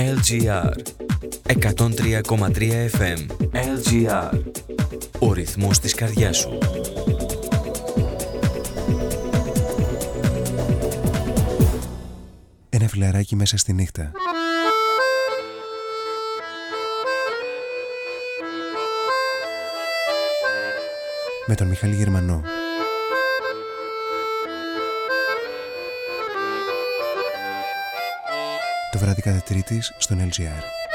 LGR 103,3 FM LGR Ο ρυθμός της καρδιάς σου. Ένα φιλαράκι μέσα στη νύχτα. Με τον Μιχάλη Γερμανό βράδυ κατά τρίτης στον LGR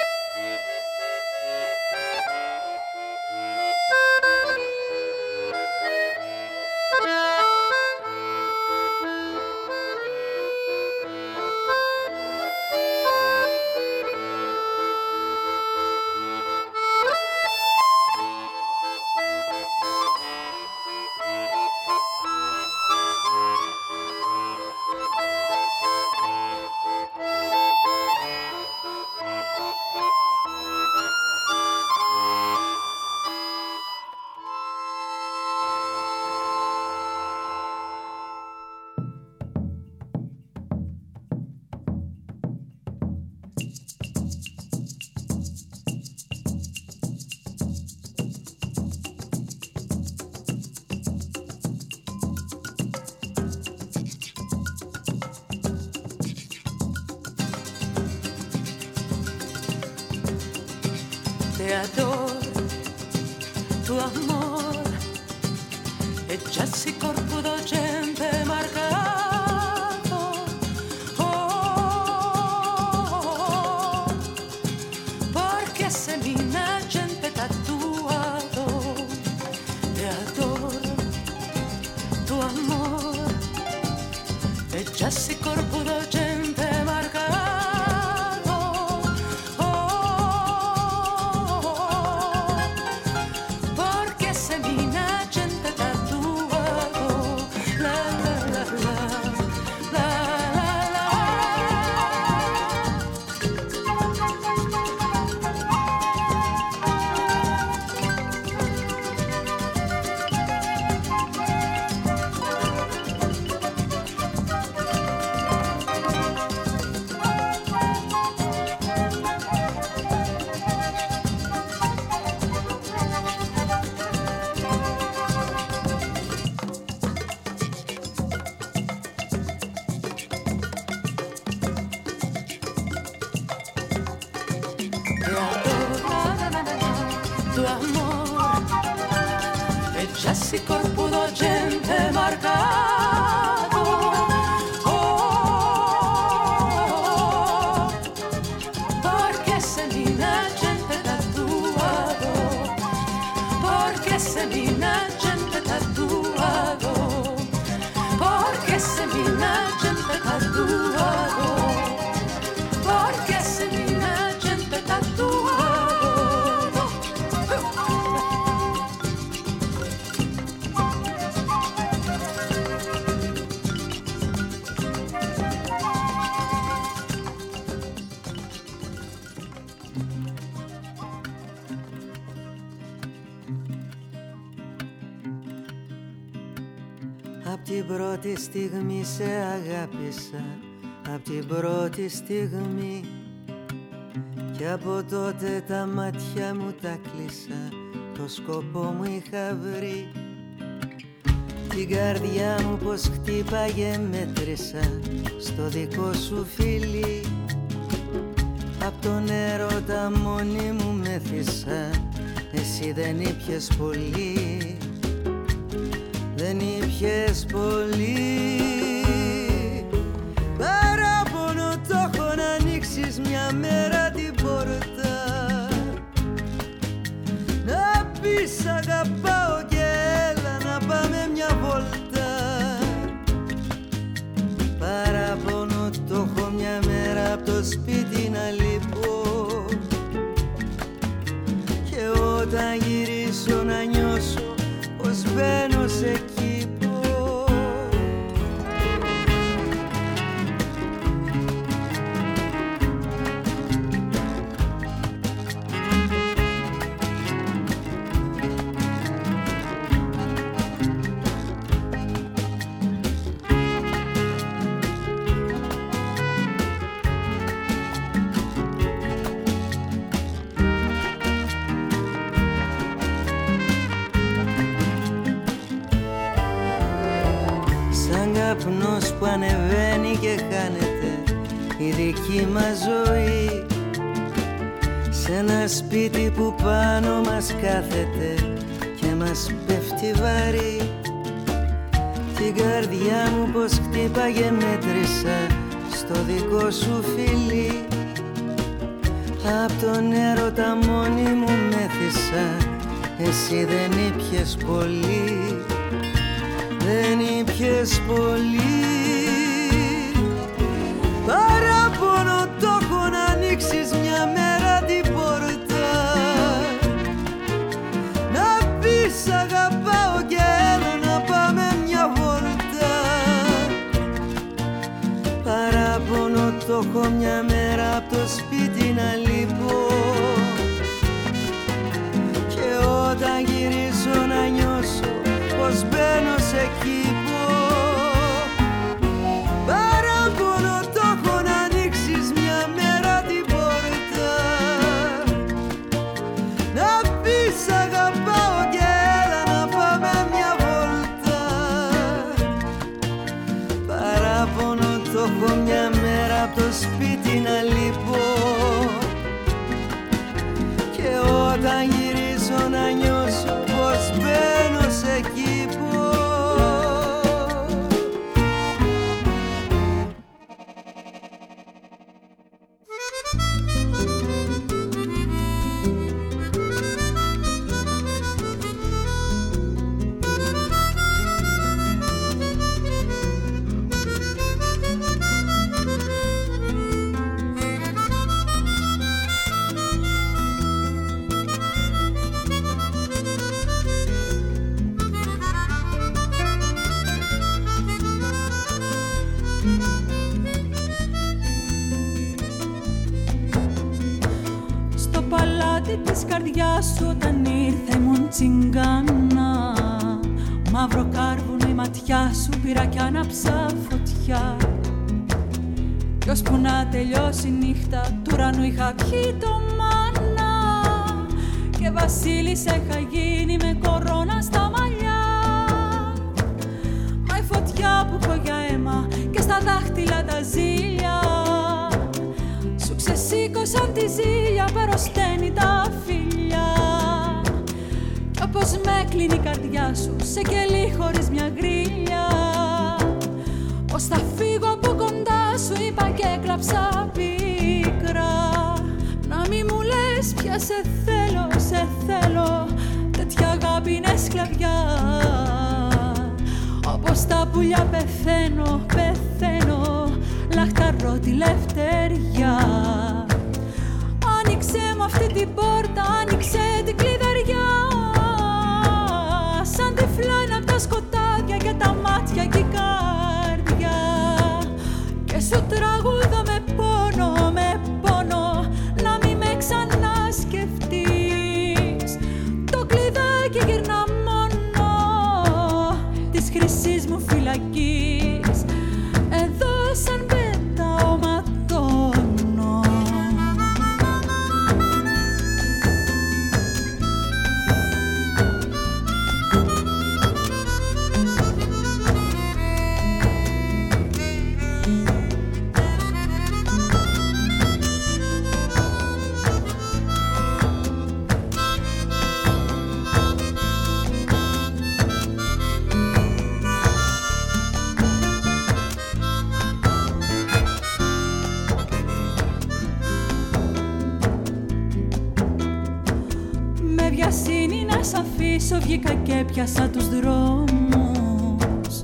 στιγμή σε αγάπησα Απ' την πρώτη στιγμή. Και από τότε τα μάτια μου τα κλείσα Το σκοπό μου είχα βρει. Την καρδιά μου πως χτύπαγε μέτρησα Στο δικό σου φίλι. Απ' τον έρωτα μόνη μου μέθησα Εσύ δεν ήπιες πολύ δεν ήπιες πολύ. Παράπονο το έχω να ανοίξεις μια μέρα την πόρτα. Να πεις αγαπάω πως χτύπαγε μέτρησα στο δικό σου φίλι Απ' τον έρωτα μόνη μου μέθησα Εσύ δεν ήπιες πολύ. Δεν ήπιες πολύ. Παράπονο το έχω να ανοίξεις Παράπονο το ματιά σου πήρα κι άναψα φωτιά. Κι ώσπου να τελειώσει η νύχτα του ουρανού είχα πιει το μάνα. Και βασίλισσα είχα γίνει με κορώνα στα μαλλιά. Μα η φωτιά που έχω για αίμα και στα δάχτυλα τα ζήλια σου ξεσήκωσαν τη ζήλια, περοσταίνει τα φιλιά. Κι όπως με κλείνει η καρδιά σου, σε κελί χωρίς μια γκρίλια Πως θα φύγω από κοντά σου, είπα και έκλαψα πίκρα. Να μη μου λες πια σε θέλω, σε θέλω Τέτοια αγάπη είναι σκλαβιά. Όπως τα πουλιά πεθαίνω, πεθαίνω Λαχταρώ τη λευτεριά. Άνοιξε μου αυτή την πόρτα, άνοιξε την κλειδαριά. Σαν τυφλά βγήκα και έπιασα τους δρόμους.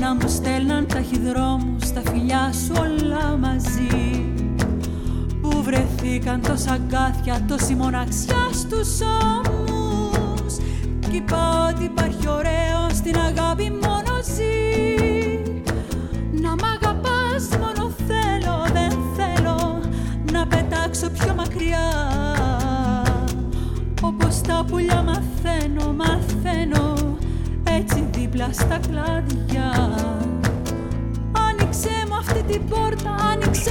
Να μου στέλναν ταχυδρόμους τα φιλιά σου όλα μαζί. Που βρεθήκαν τόσα αγκάθια, τόση μοναξιά στους ώμους. Κι είπα ότι υπάρχει ωραίο στην αγάπη μόνο ζει. Να μ' αγαπάς μόνο θέλω, δεν θέλω Να πετάξω πιο μακριά. Όπως τα πουλιά μαθαίνω, δίπλα στα κλάδια Άνοιξε μου αυτή την πόρτα, άνοιξε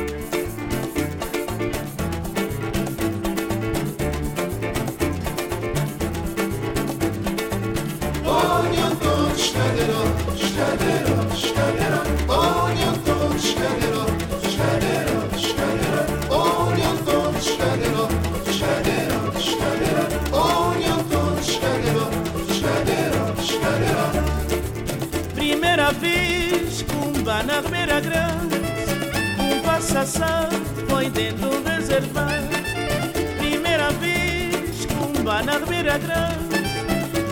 feira grande,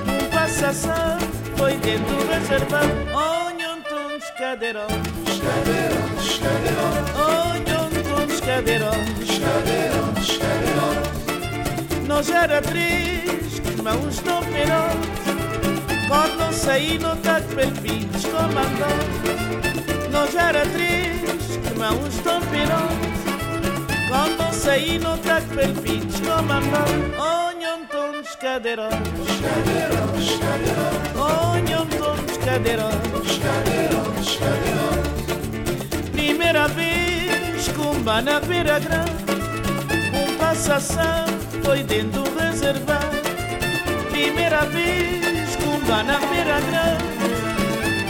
um passação foi dentro reservar. Olham todos cadeirões, cadeirões, cadeirões. Olham todos cadeirões, cadeirões, cadeirões. Nós era três, mas não perões, quando saí no taco tá pelo piso comandante. Nós era três, mas não perões, quando saí no taco tá pelo piso comandante cadeirantes, cadeirantes, cadeirantes. Olham todos. Primeira vez com na beira grande, um passação foi dentro do reservado Primeira vez com na beira grande,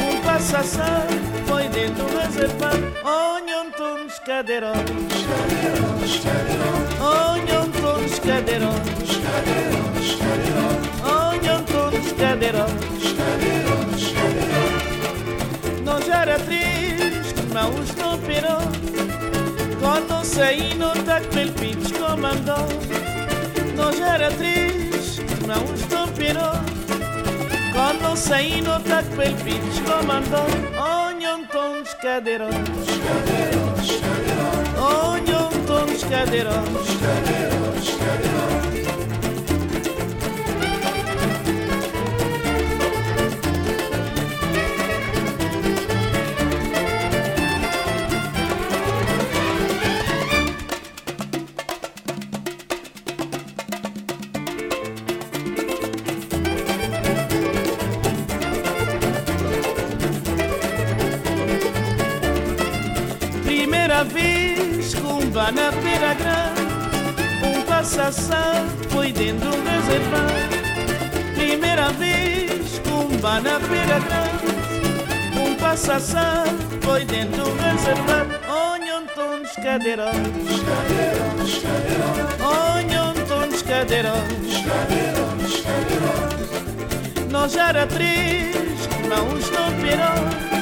um passação foi dentro do reservado Olham todos cadeirantes, cadeirantes, cadeirantes. Olham todos cadeirantes cadeirantes, cadeirantes. Olham todos cadeirantes, cadeirantes, cadeirantes. Não gera triste, não os romperão. Quando saindo pitch comandão. Não gera triste, não os romperão. Quando saindo daquele pitch comandão. Olham todos cadeirantes, cadeirantes, cadeirantes. Olham todos cadeirantes. primeira vez, cumba na feira grande, um passassá foi dentro um reservado. Primeira vez, cumba na feira grande, um passassá foi dentro um reservado. Onham todos cadeirotes, cadeirotes, cadeirotes, onham todos cadeirotes. Nós era três, não estou pirotes.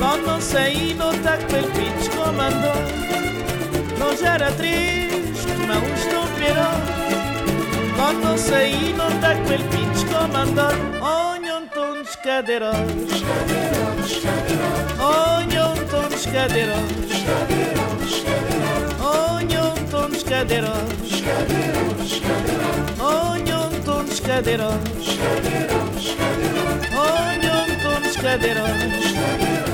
Quando saí do TAC Pitch comandou Não era triste, não estou pirou Quando saí do TAC Pitch comandou Olham todos cadeiros Olham todos cadeiros Olham todos cadeiros Olham todos cadeiros Olham tons cadeiros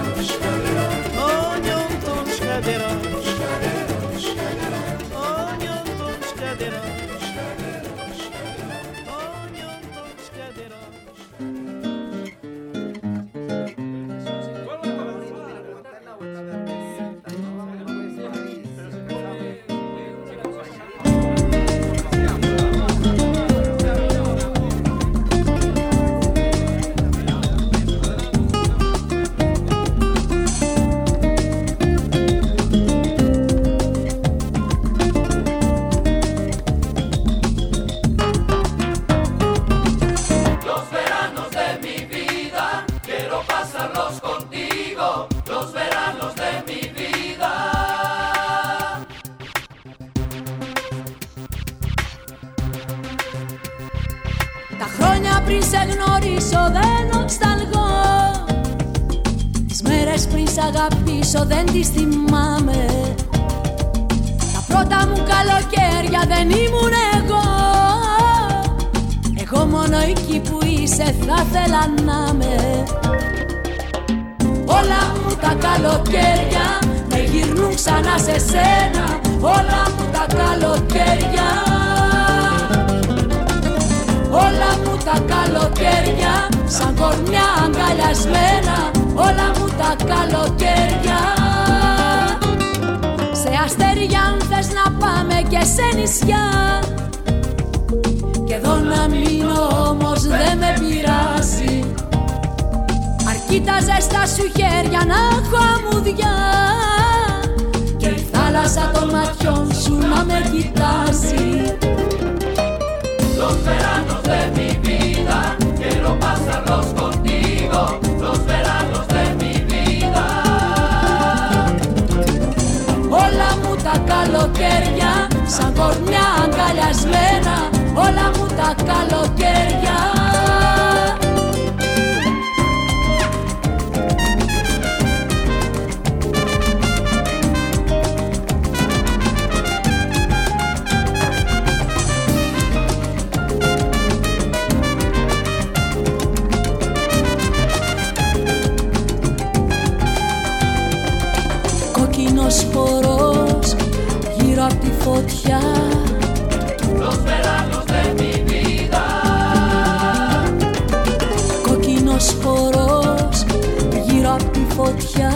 χορός γύρω από τη φωτιά. Los veranos de mi vida Κόκκινος χορός γύρω από τη φωτιά.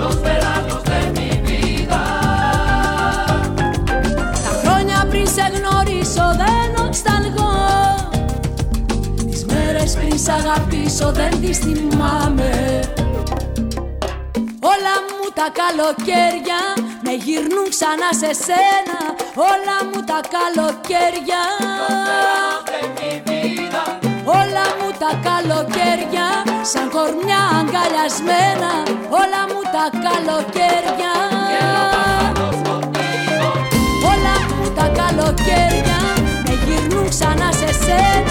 Los veranos de mi vida Τα χρόνια πριν σε γνωρίσω δεν οξταλγώ Τις μέρες πριν σ' αγαπήσω δεν τις θυμάμαι τα καλοκαίρια με γυρνούν ξανά σε σένα. Όλα μου τα καλοκαίρια. Όλα μου τα καλοκαίρια σαν κορμιά αγκαλιασμένα. Όλα μου τα καλοκαίρια. Όλα μου τα καλοκαίρια με γυρνούν ξανά σε σένα.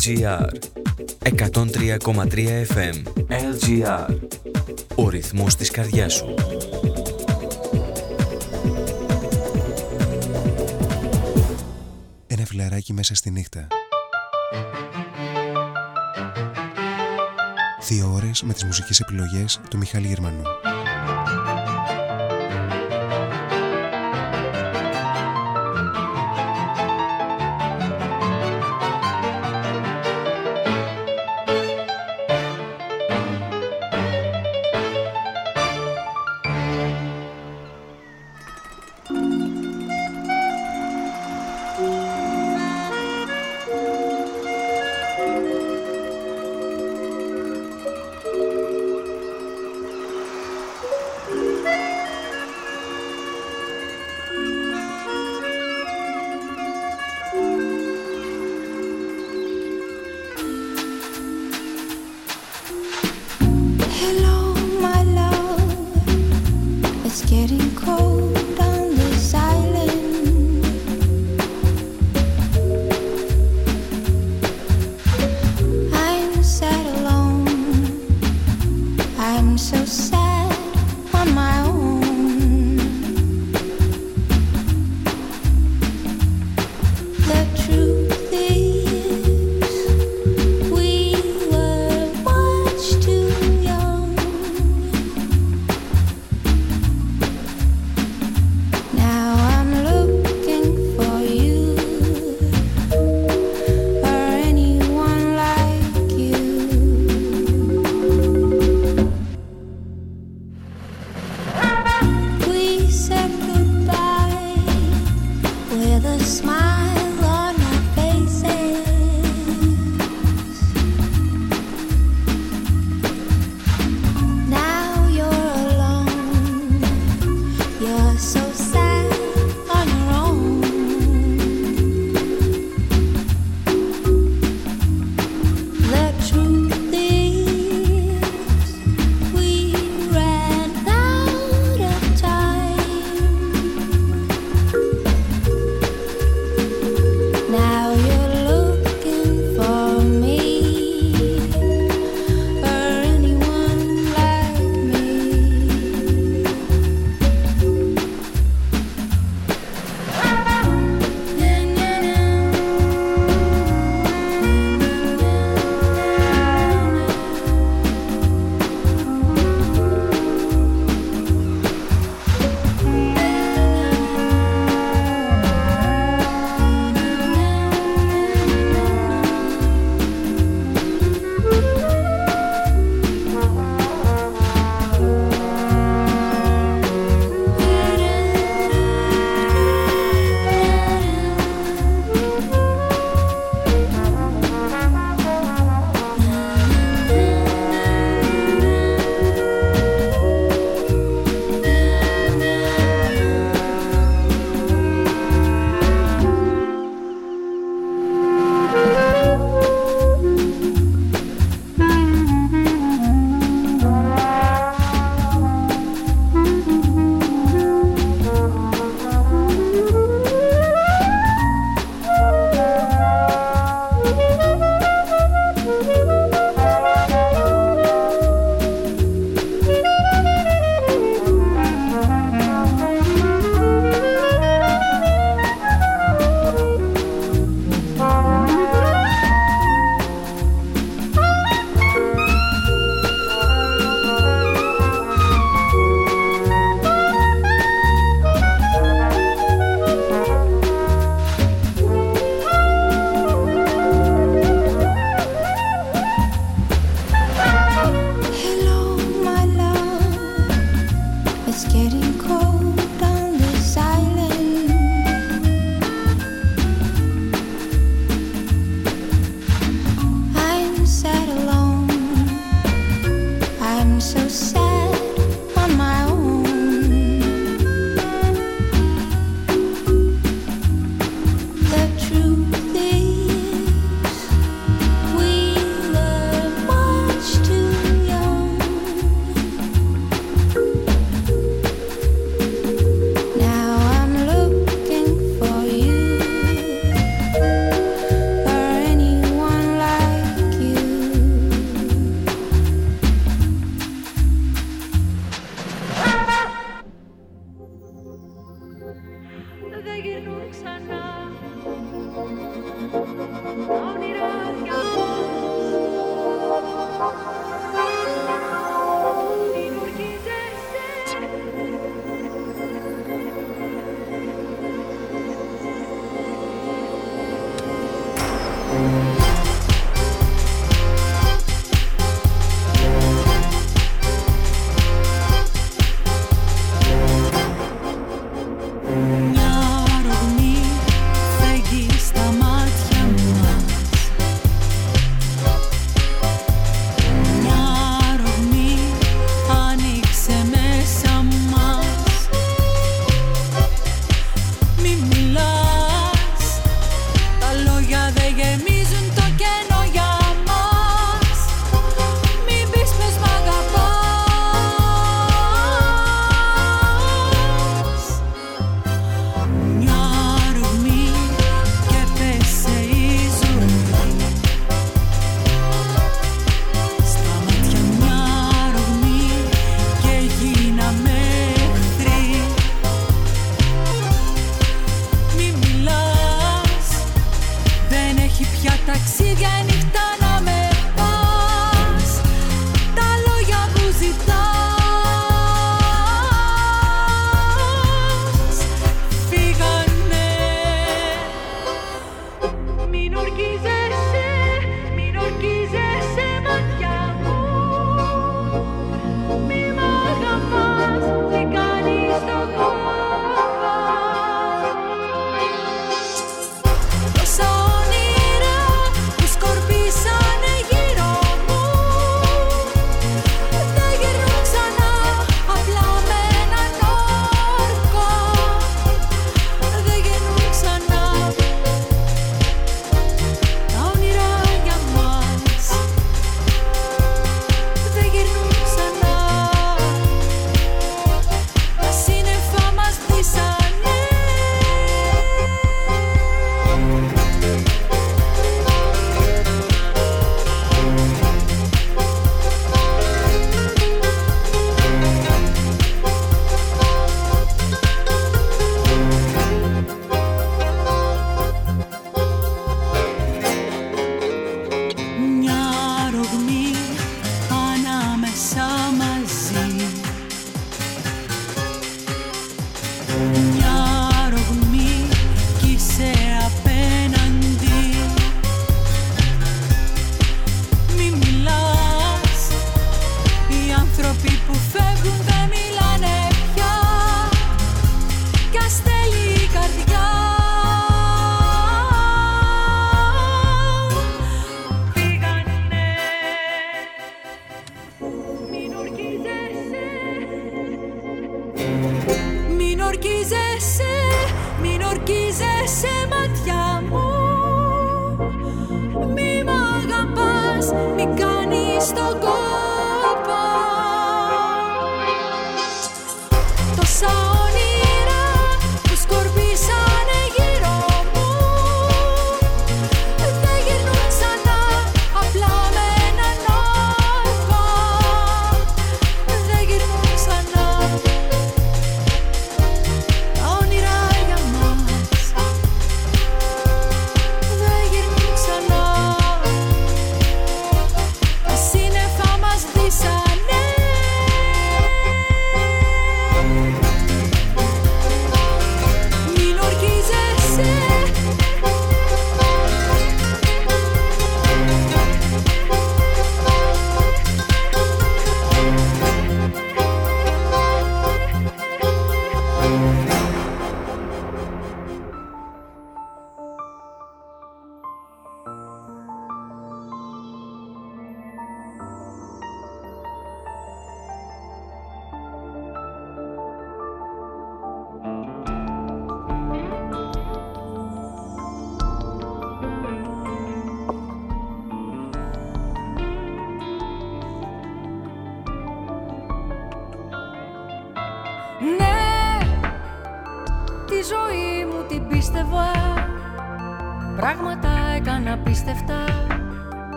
LGR 103,3 FM LGR Ο ρυθμός της καρδιάς σου. Ένα φιλαράκι μέσα στη νύχτα. Δύο ώρες με τις μουσικές επιλογές του Μιχάλη Γερμανού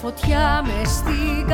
φωτιά μες στην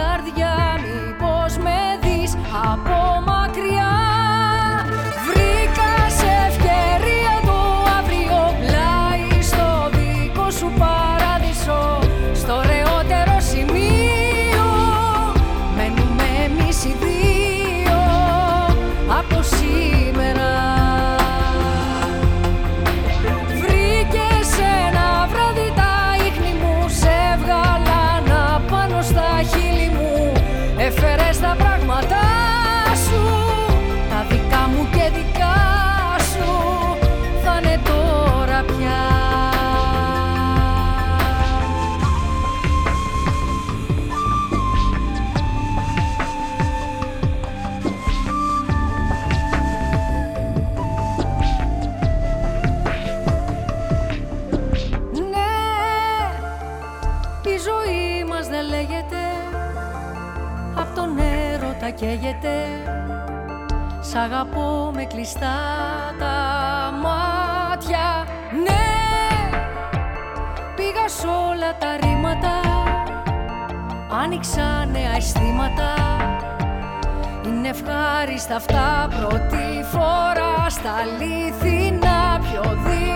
καίγεται. Σ' αγαπώ με κλειστά τα μάτια. Ναι, πήγα σ' όλα τα ρήματα. Άνοιξα νέα αισθήματα. Είναι ευχάριστα αυτά πρώτη φορά Στα αλήθινα πιο δύο.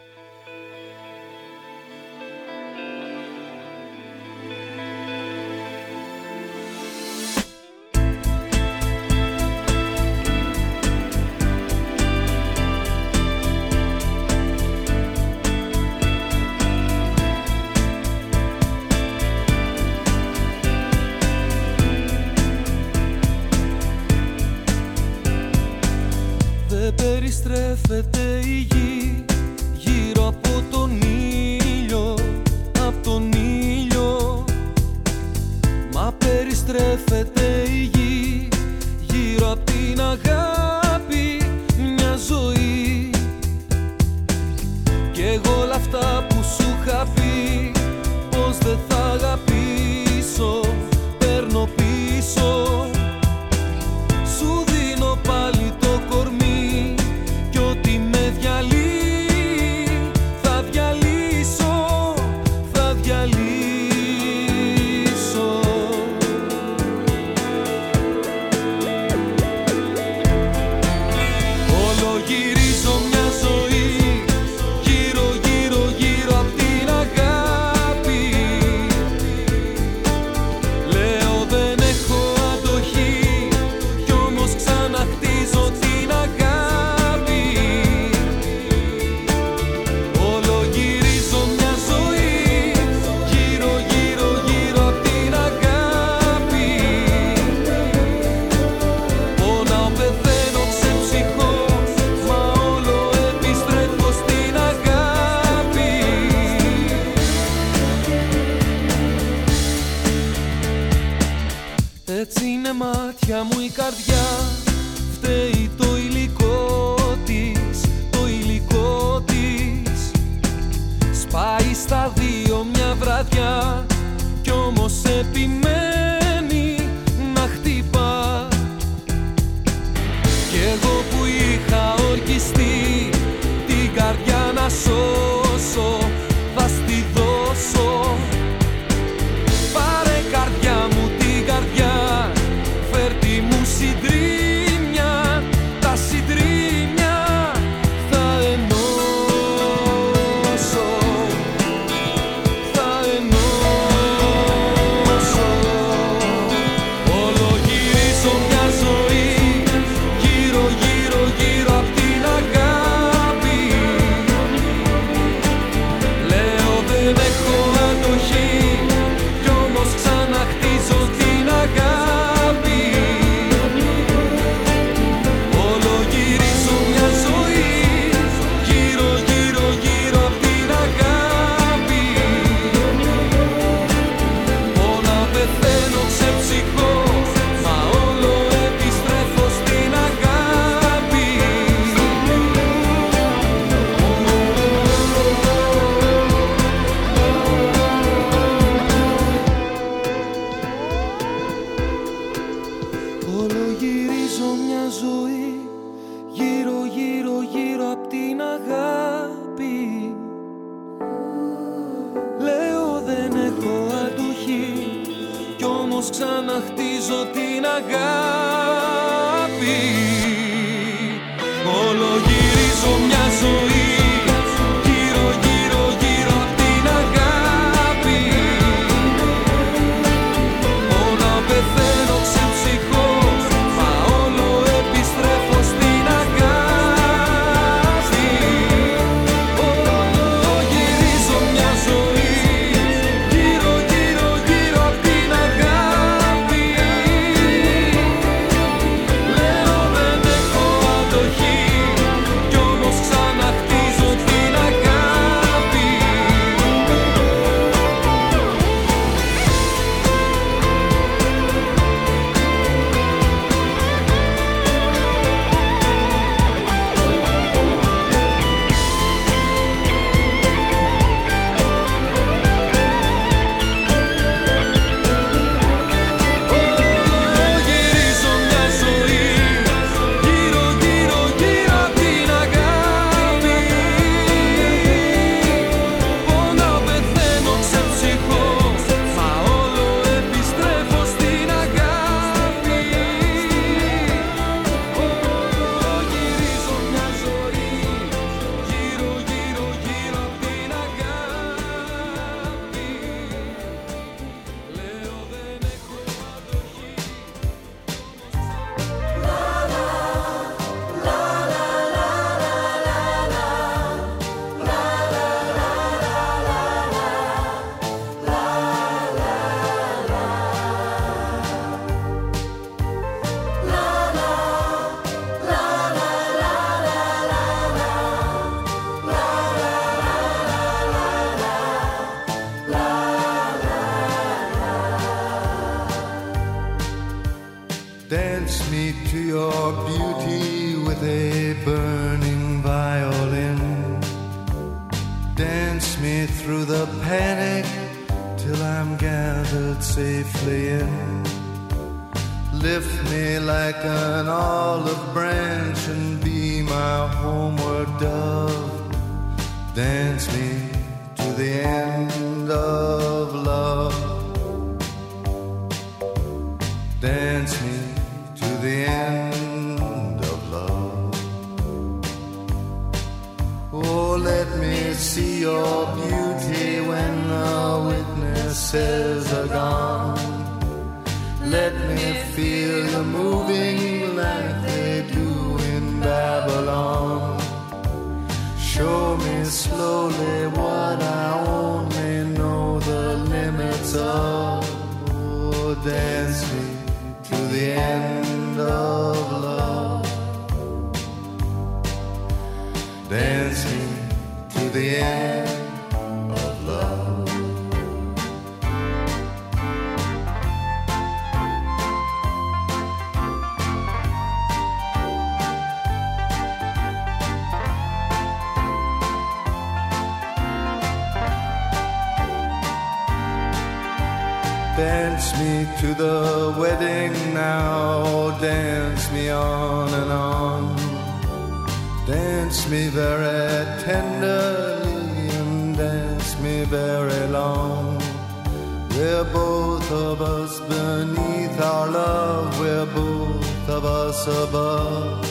Above.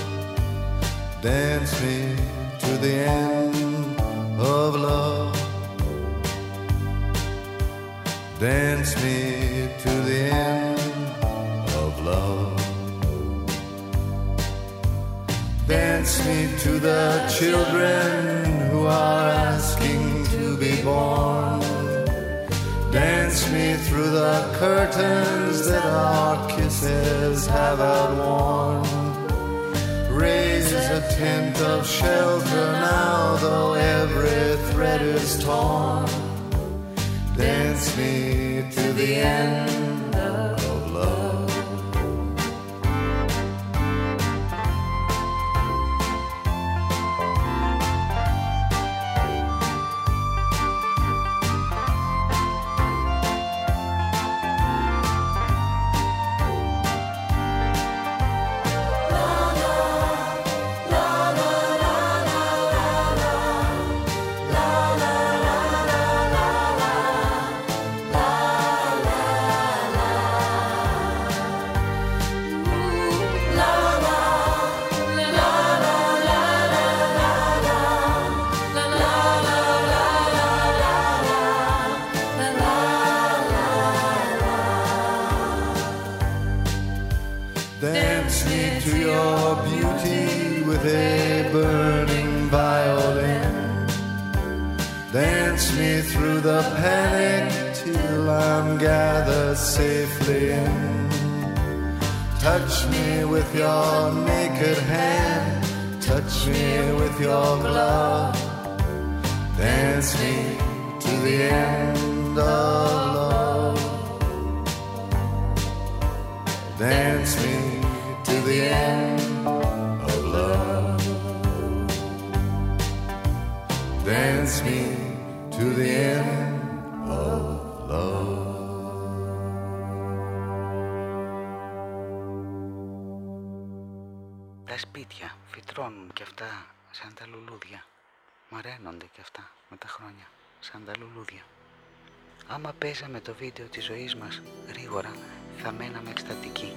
Dance me σαν τα λουλούδια. Άμα παίζαμε το βίντεο της ζωής μας γρήγορα θα μέναμε εκστατικοί.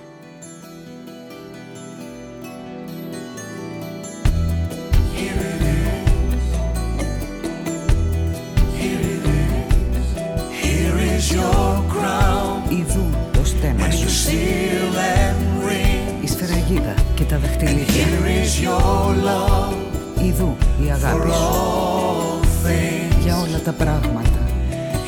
Here is your crown Ιδού το στέμα and σου, your seal and ring. η σφαιραγίδα και τα δαχτυλίδια. Here is your love Ιδού η αγάπη for σου all things. για όλα τα πράγματα.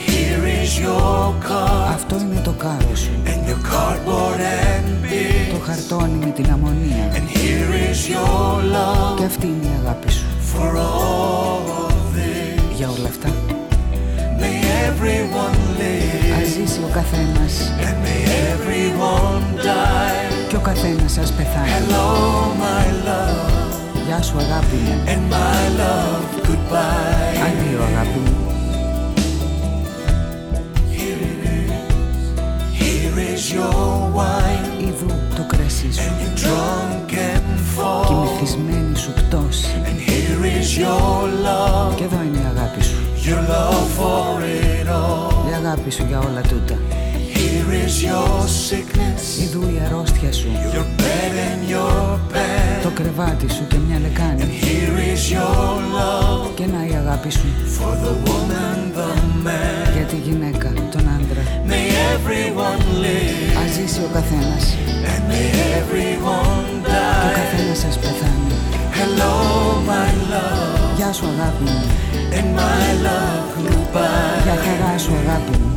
Here is your cup Αυτό είναι το κάρο σου, and your cardboard and bits. το χαρτόνι με την αμμονία. And here is your love Και αυτή είναι η αγάπη σου for all things. για όλα αυτά. May everyone live Ας ζήσει ο καθένας and may everyone die. και ο καθένας ας πεθάνει. Hello, my love, Γεια σου αγάπη μου, and my love, goodbye. αντίο αγάπη μου. Here is your wine, Ιδού το κρασί σου and you're drunk and και η full. μεθυσμένη σου πτώση. And here is your love, Και εδώ είναι η αγάπη σου, your love for it all. η αγάπη σου για όλα τούτα. Here is your sickness, Ιδού η αρρώστια σου, your bed and your bed. Το κρεβάτι σου και μια λεκάνη. Here is your love Και να η αγάπη σου for the woman, the man. για τη γυναίκα, τον άντρα. May everyone live Ας ζήσει ο καθένας and may everyone και ο die. καθένας σας πεθάνει. Hello, my love, Γεια σου αγάπη μου, and my love, goodbye. για χαρά σου αγάπη μου.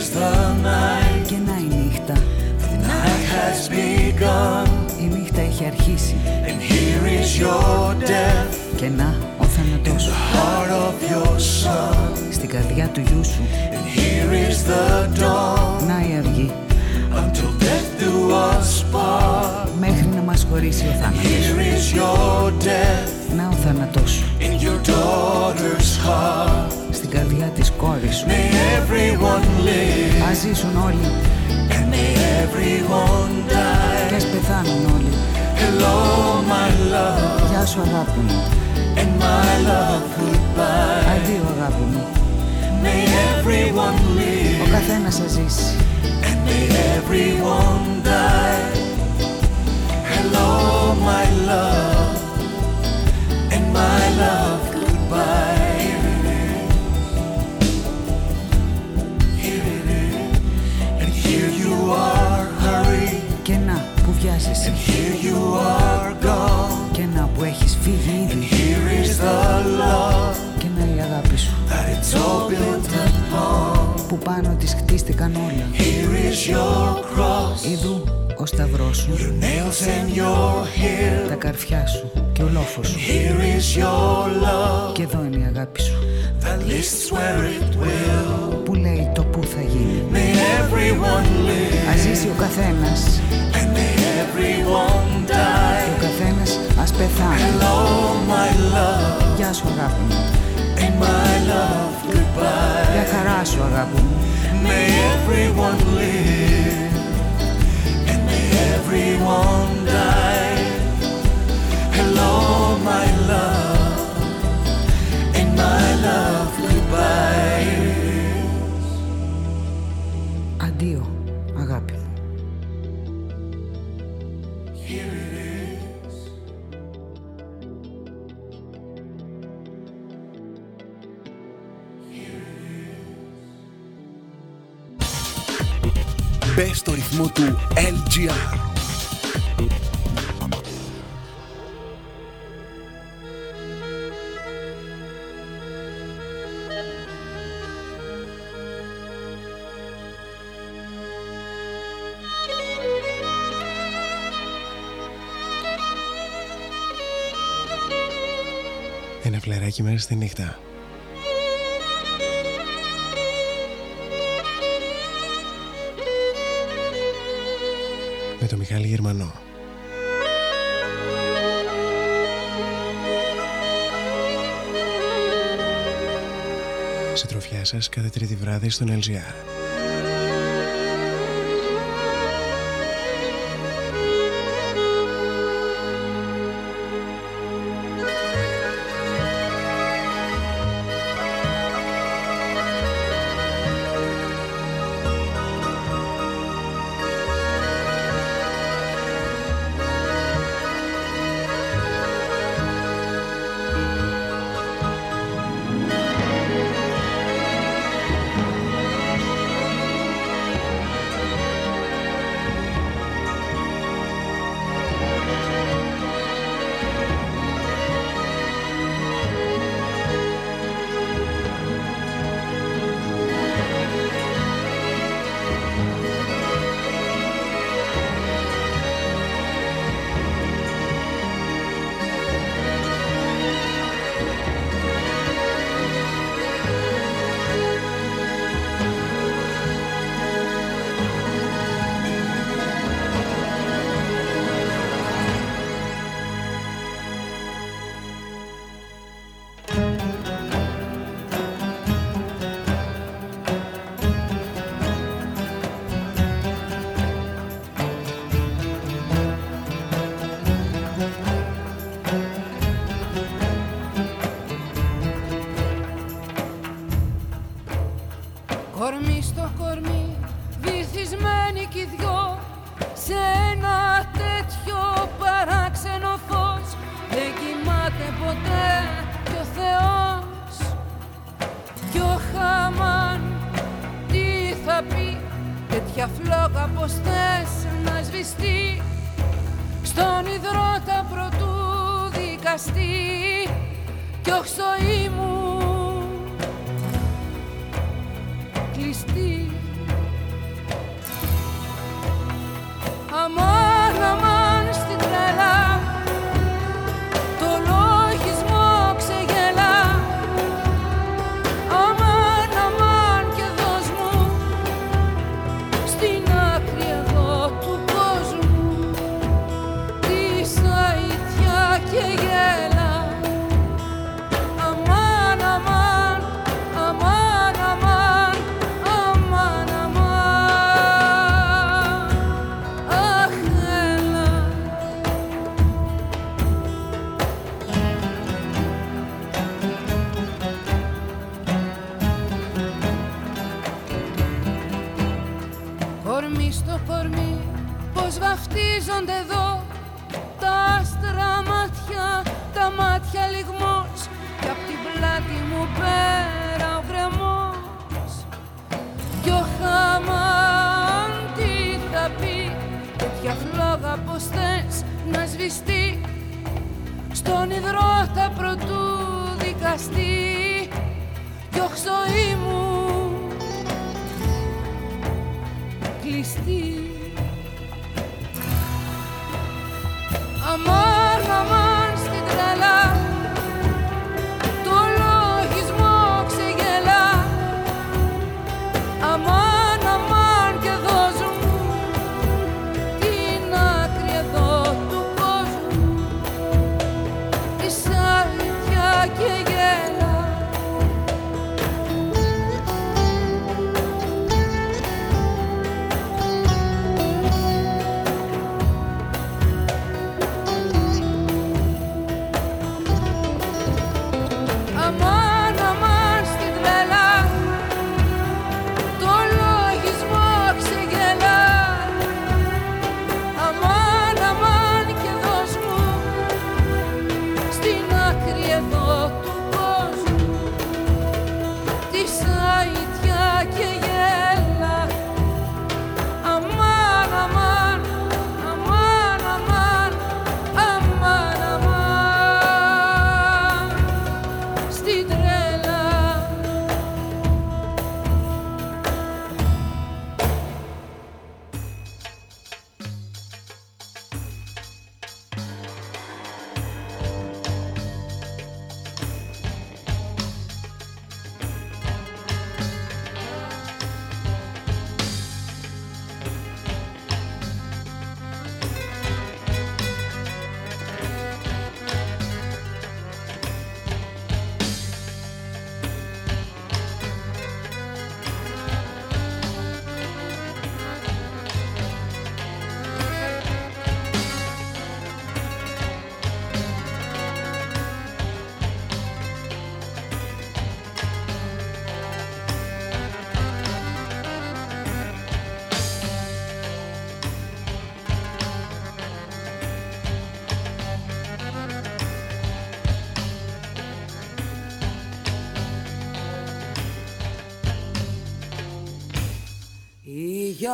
Is the night. Και να η νύχτα, The night has begun, η νύχτα έχει αρχίσει. and here is your death. Και να ο θάνατός σου Heart of your son, στην καρδιά του γιού σου. and here is the dawn. Να η αυγή, Until death do us part. μέχρι να μας χωρίσει ο θάνατος. Here is your death Να ο θάνατός σου in your daughter's heart. Στην καρδιά της κόρης σου. May everyone live Ας ζήσουν όλοι and may everyone και die. ας πεθάνουν όλοι. Hello, my love, Γεια σου αγάπη μου, and my love, goodbye. αντίο αγάπη μου. May everyone Ο live καθένας θα ζήσει. and may everyone die. Hello, my love, and my love, goodbye. Να που βιάζεσαι, here you are gone. και να που έχεις φύγει ήδη. Here is the love Και να η αγάπη σου that it's all built upon. που πάνω της χτίστηκαν όλα. Here is your cross, Ιδού ο σταυρός σου, your nails and your hair. τα καρφιά σου και ο λόφος σου. Here is your love Και εδώ είναι η αγάπη σου that lists where it will. που λέει το που θα γίνει. May everyone live Ας ζήσει ο καθένας and may everyone και die. ο καθένας ας πεθάνει. Hello, my love, Γεια σου αγάπη μου, and my love, goodbye. για χαρά σου αγάπη μου. May everyone live and may everyone die. Hello, my love, LGR. Ένα φλεράκι μέσα στη νύχτα. Με το Μιχάλη Γερμανό. Συντροφιά σας κάθε τρίτη βράδυ στον LGR.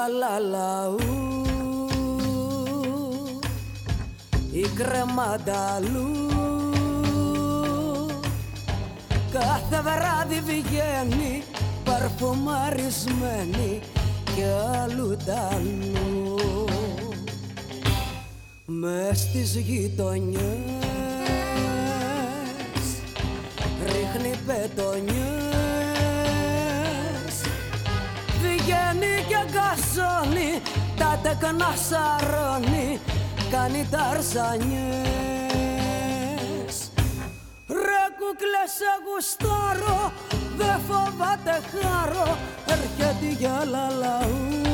Γυαλαλαού η κρεμανταλού κάθε βράδυ βγαίνει παρφωμαρισμένη και αλλού τ' αλλού μες στις γειτονιές ρίχνει πετονιές γκασώνει τα τεκνά σαρώνει κάνει ταρζανιές Ρε κουκλές σε γουστάρω Δε φοβάται χάρο Έρχεται για λαλαού.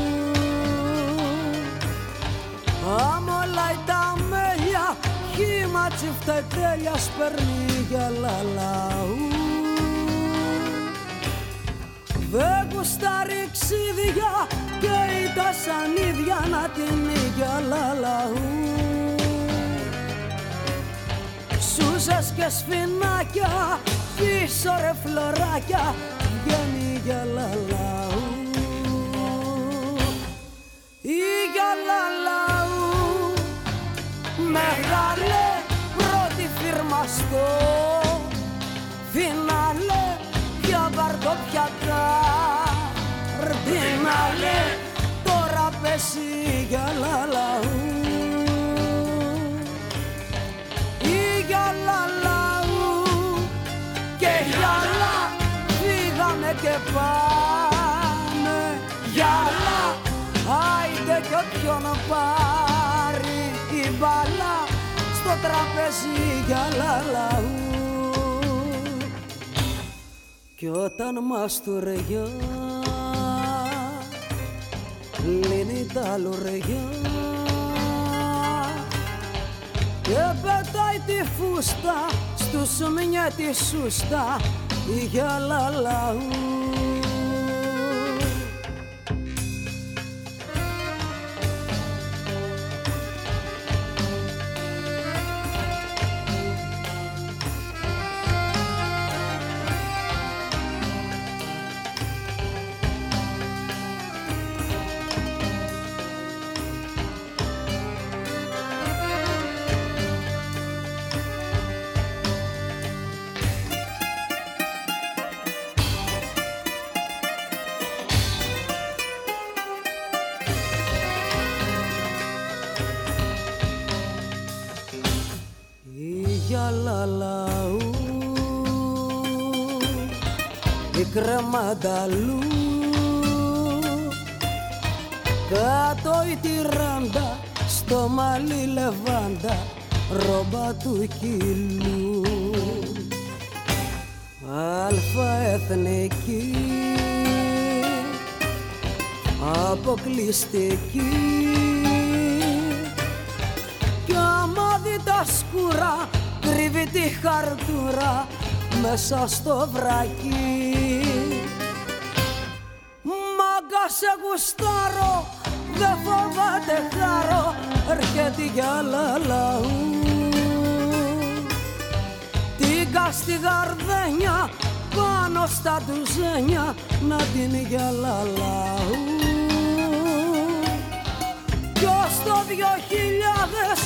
Αμολάει τα μέλια Χήμα τσιφτα τέλεια Σπέρνει για λαλαού. Δε γουστάρει ξύδια Και τα σανίδια Να την για λαλαού. Σούζες και σφινάκια πίσω ρε φλωράκια βγαίνει για λαλαού. Ή για λαλαού. Μεγάλε πρώτη φίρμα στο φινάλε πια βαρδό πια καρδινάλε τώρα πέσει για λαλαού. Ή για λαλαού και γυαλά φύγαμε και πάμε γυαλά άιντε κι όποιον πάρει η μπαλά στο τραπέζι για λαλαού. Κι όταν μας τουρεγιά λύνει τα λουρεγιά και πετάει τη φούστα στους μια τη σούστα η γυαλαλαού κρεμανταλού κάτω η τυράντα στο μαλλί λεβάντα ρόμπα του κιλού αλφα εθνική αποκλειστική. Κι άμα δει τα σκούρα κρύβει τη χαρτούρα μέσα στο βρακί σε γουστάρω δε φοβάται χάρο έρχεται για λαλαού. Τίγκα στη γαρδένια πάνω στα τουζένια να την για λαλαού. Κι ως το δυο χιλιάδες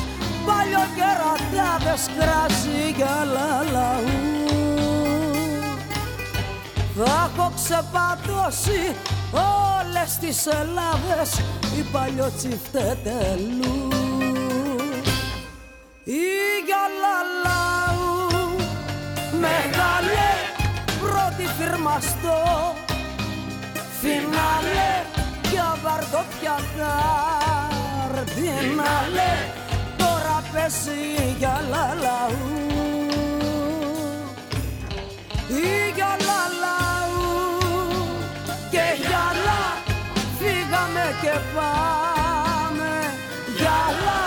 παλιοκερατάδες κράζει για λαλαού. θα έχω ξεπατώσει όλες τις Ελλάδες οι παλιοτσιφτετελού. Ή για λαλαού μεγάλε πρώτη φυρμαστό φινάλε πια βαρδό πια καρδινάλε. Τώρα πέσει για λαλαού ή για πάμε γυαλά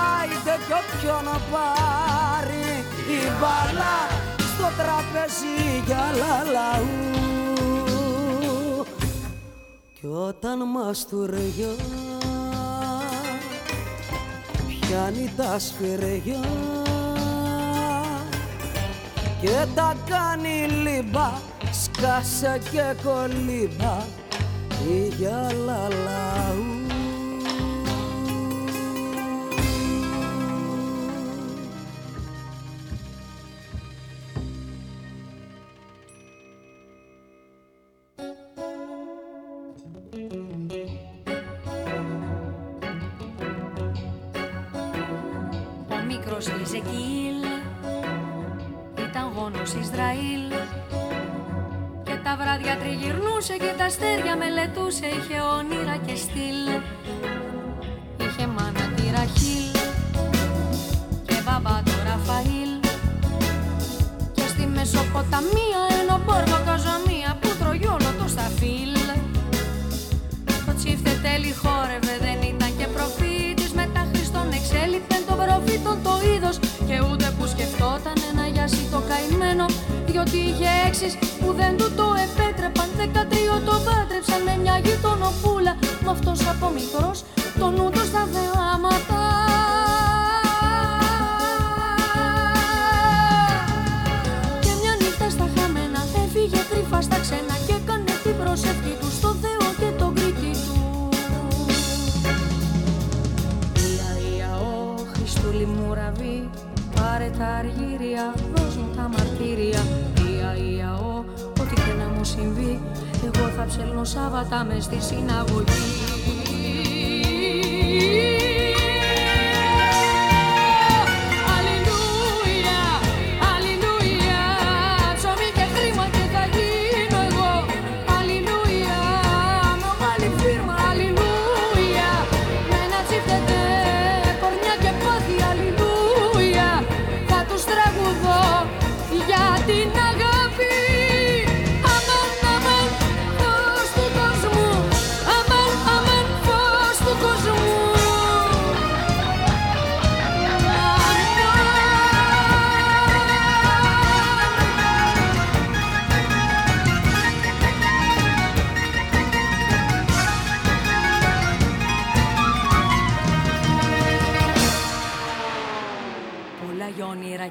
άιντε κι όποιον πάρει η μπαλά στο τραπέζι για λαλαού. Κι όταν μας τουριά πιάνει τα σφυριά και τα κάνει λίμπα σκάσε και κολύμπα ή για αστέρια μελετούσε είχε όνειρα και στυλ. Είχε μάνα τη Ραχήλ και μπαμπά το Ραφαήλ. Και στη Μεσοποταμία είχε έξις που δεν του το επέτρεπαν. Δεκατρίο το πάτρεψαν με μια γειτονοπούλα. Με αυτός από μικρός το νου του στα θεάματα. Και μια νύχτα στα χαμένα έφυγε κρυφά στα ξένα και έκανε την προσευχή του στο Θεό και τον Κρήτη του. Ια, ια, ο Χριστούλη μου ραβή Πάρε τα αργύρια, δώσ' μου τα μαρτύρια Ια, ια, ο, ό,τι και να μου συμβεί Εγώ θα ψέλνω Σάββατα μες στη συναγωγή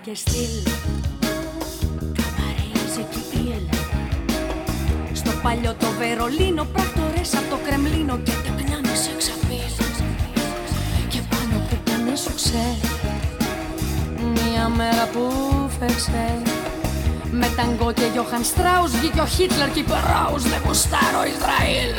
και στυλ. Καμαρέιζε και πιέλ Στο παλιό το Βερολίνο Πράκτορες από το Κρεμλίνο Και τεκνάνε σε ξαπίλ Και πάνω που κάνε σου ξέ Μια μέρα που φέξε Με ταγκό και Γιώχαν Στράους Βγήκε ο Χίτλερ και είπε Ράους Δεν γουστάρω Ισραήλ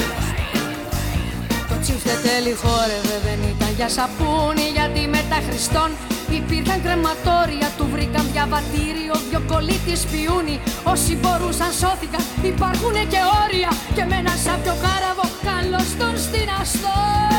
το τσίφτε τέλει χόρευε δεν ήταν για σαπούνι Γιατί μετά Χριστόν υπήρχαν κρεματόρια Του βρήκαν διαβατήριο δυο κολλήτης πιούνι. Όσοι μπορούσαν σώθηκαν υπάρχουνε και όρια. Και με ένα σάπιο κάραβο καλώς τον στην αστόρια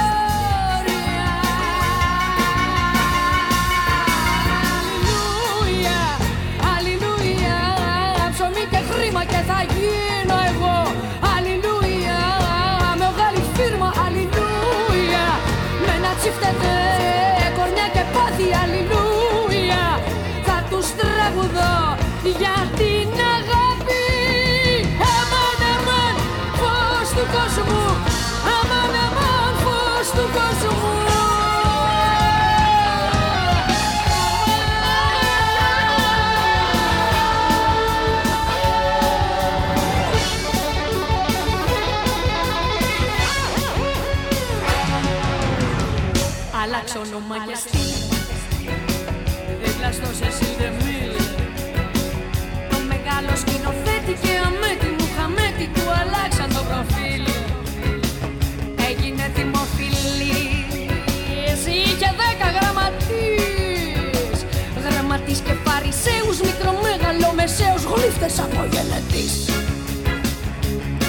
και πάθη Αλληλούια Θα τους τραγουδώ για την αγάπη. Αμάν, αμάν, φως του κόσμου. Αμάν, αμάν, φως του κόσμου. Άλλαξε όνομα και Το μεγάλος σκηνοθέτη και αμέτη μου χαμέτη Του αλλάξαν το προφίλ. Έγινε δημοφιλής Είχε δέκα γραμματείς. Γραμματείς και φαρισαίους Μικρομέγαλο μεσαίους Γλύφτες από γενετής.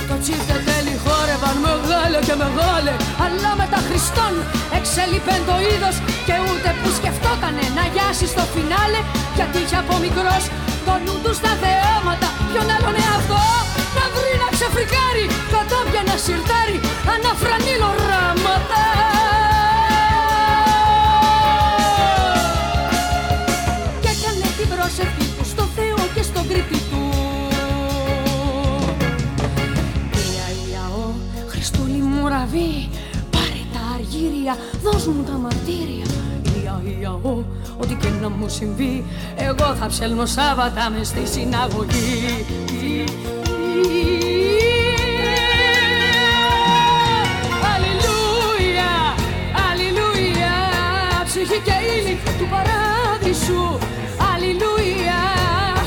Το τσίφτε τέλει χόρευαν μεγάλε και μεγάλε Αλλά μετά Χριστόν εξέλιπεν το είδος Και ούτε που σκεφτότανε να γιάσει στο φινάλε Γιατί είχε από μικρός το νου του στα θεάματα Ποιον άλλον εαυτό να βρει να ξεφρικάρει Κατάπια να σιρτάρει αναφρανήλο ράματα. Και έκανε την προσευχή του στο Θεό και στον Κρήτη του. Ια, ια, ο Χριστούλη μου ραβή Πάρε τα αργύρια, δώσ' μου τα μαρτύρια Ό,τι και να μου συμβεί Εγώ θα ψέλνω Σάββατα μες στη συναγωγή. Αλληλούια, αλληλούια Ψυχή και ύλη του παράδεισου. Αλληλούια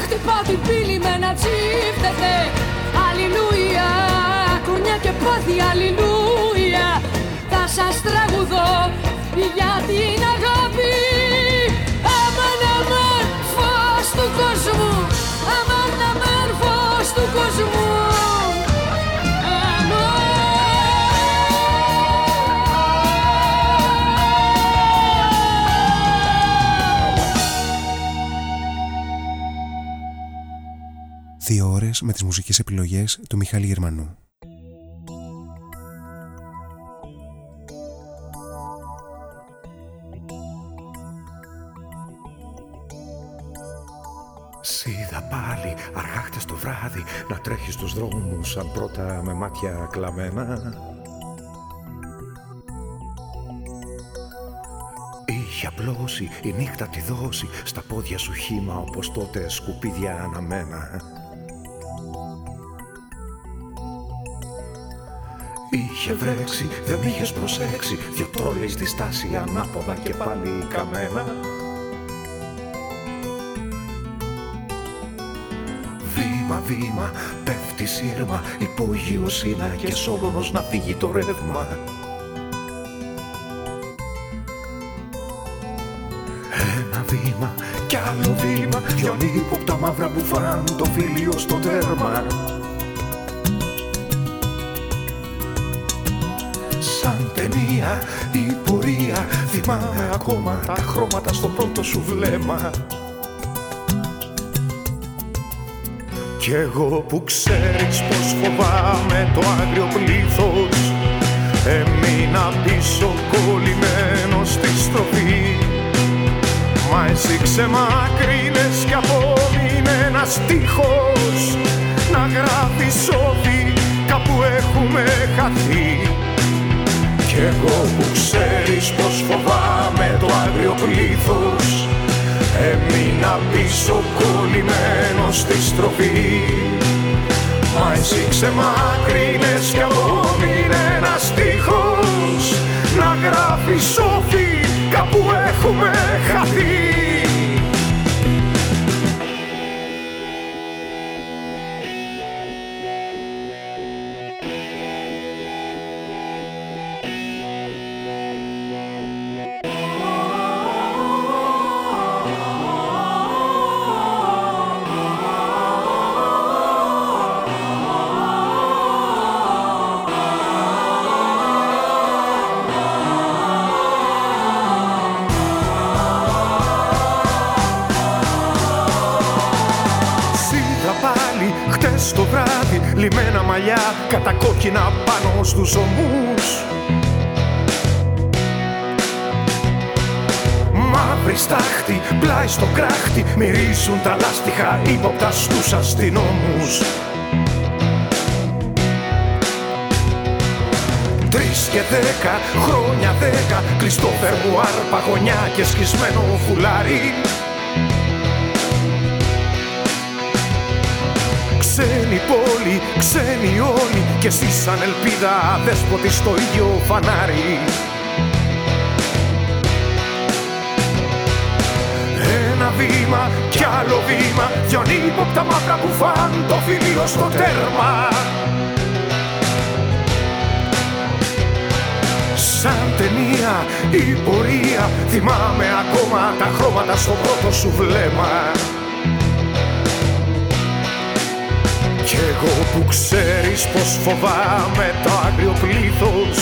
χτυπά την πύλη με να τσίφτεται. Αλληλούια κουνιά και πάθη, αλληλούια. Θα σας τραγουδώ για την με τις μουσικές επιλογές του Μιχάλη Γερμανού. Σίδα πάλι αργά χτες το βράδυ να τρέχεις στους δρόμους σαν πρώτα με μάτια κλαμμένα Είχε απλώσει η νύχτα τη δώσει στα πόδια σου χύμα όπως τότε σκουπίδια αναμένα Είχε βρέξει, δεν μ' είχες προσέξει. Δυο τρόλοι στη στάση ανάποδα και πάλι καμένα. Βήμα, βήμα, πέφτει σύρμα Υπόγειος είναι και σόλωνος να φύγει το ρεύμα. Ένα βήμα κι άλλο βήμα Δυο ύποπτα μαύρα μπουφάν το φίλιο στο τέρμα ταινία η πορεία. Θυμάμαι ακόμα τα χρώματα στο πρώτο σου βλέμμα. Κι εγώ που ξέρεις πως φοβάμαι το άγριο πλήθος Έμεινα πίσω κολλημένο στη στροφή. Μα εσύ ξεμακρύνες κι απόμεινε ένας τείχος. Να γράφεις σώθη κάπου έχουμε χαθεί Κι εγώ που ξέρεις πως φοβάμαι το άγριο πλήθος Έμεινα πίσω κολλημένο στη στροφή. Μα εσύ ξεμακρύνες κι απόμεινε ένας τείχος Να γράφεις σώθη κάπου έχουμε χαθεί κατακόκκινα πάνω στους ομούς. Μαύρη στάχτη, πλάι στο κράχτη Μυρίζουν τα λάστιχα ύποπτα στους αστυνόμους. Τρεις και δέκα, χρόνια δέκα Κλειστό φερμουάρ, παγωνιά και σκισμένο φουλάρι Ξένη πόλη, ξένοι όλοι Και εσύ σαν ελπίδα δέσποτης στο ίδιο φανάρι. Ένα βήμα κι άλλο βήμα Δυο ύποπτα μαύρα που φαν το φιλίο στο τέρμα. Σαν ταινία η πορεία Θυμάμαι ακόμα τα χρώματα στο πρώτο σου βλέμμα εγώ που ξέρεις πως φοβάμαι το άγριο πλήθος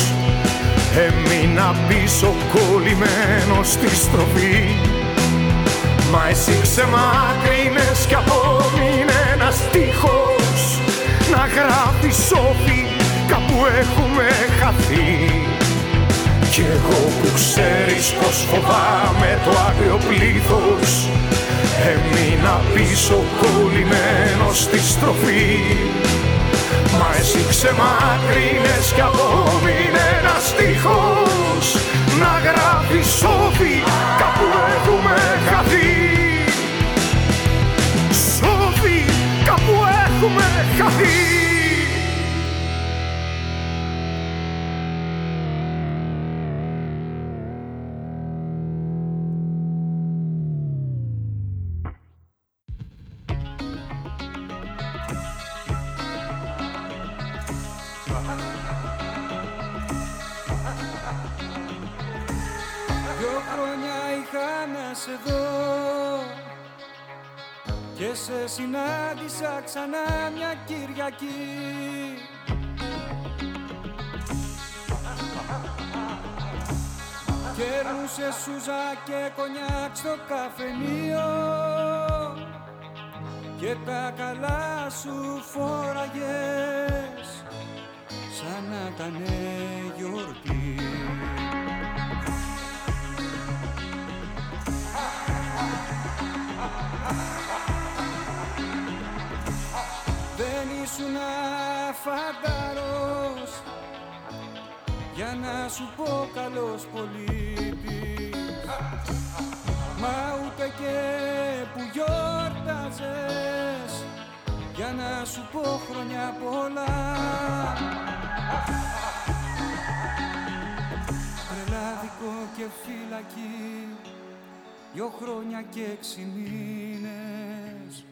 Έμεινα πίσω κολλημένο στη στροφή. Μα εσύ ξεμάκρυνες κι απόμεινε ένας τείχος Να γράφεις σώφη κάπου έχουμε χαθεί. Κι εγώ που ξέρεις πως φοβάμαι το άγριο πλήθος Έμεινα πίσω κολλημένος στη στροφή. Μα εσύ ξεμάκρυνες κι απόμεινε ένας τείχος Να γράφεις σώφη κάπου έχουμε χαθεί. Σώφη κάπου έχουμε χαθεί σε δω και σε συνάντησα ξανά μια Κυριακή. Κέρνουσε σούζα και κονιάκ στο καφενείο. Και τα καλά σου φόραγες σαν να ήταν γιορτή ήσουν φανταρός. Για να σου πω καλός πολίτης. Μα ούτε και που γιόρταζες. Για να σου πω χρόνια πολλά. Τρελάδικο και φυλακή δυο χρόνια και έξι μήνες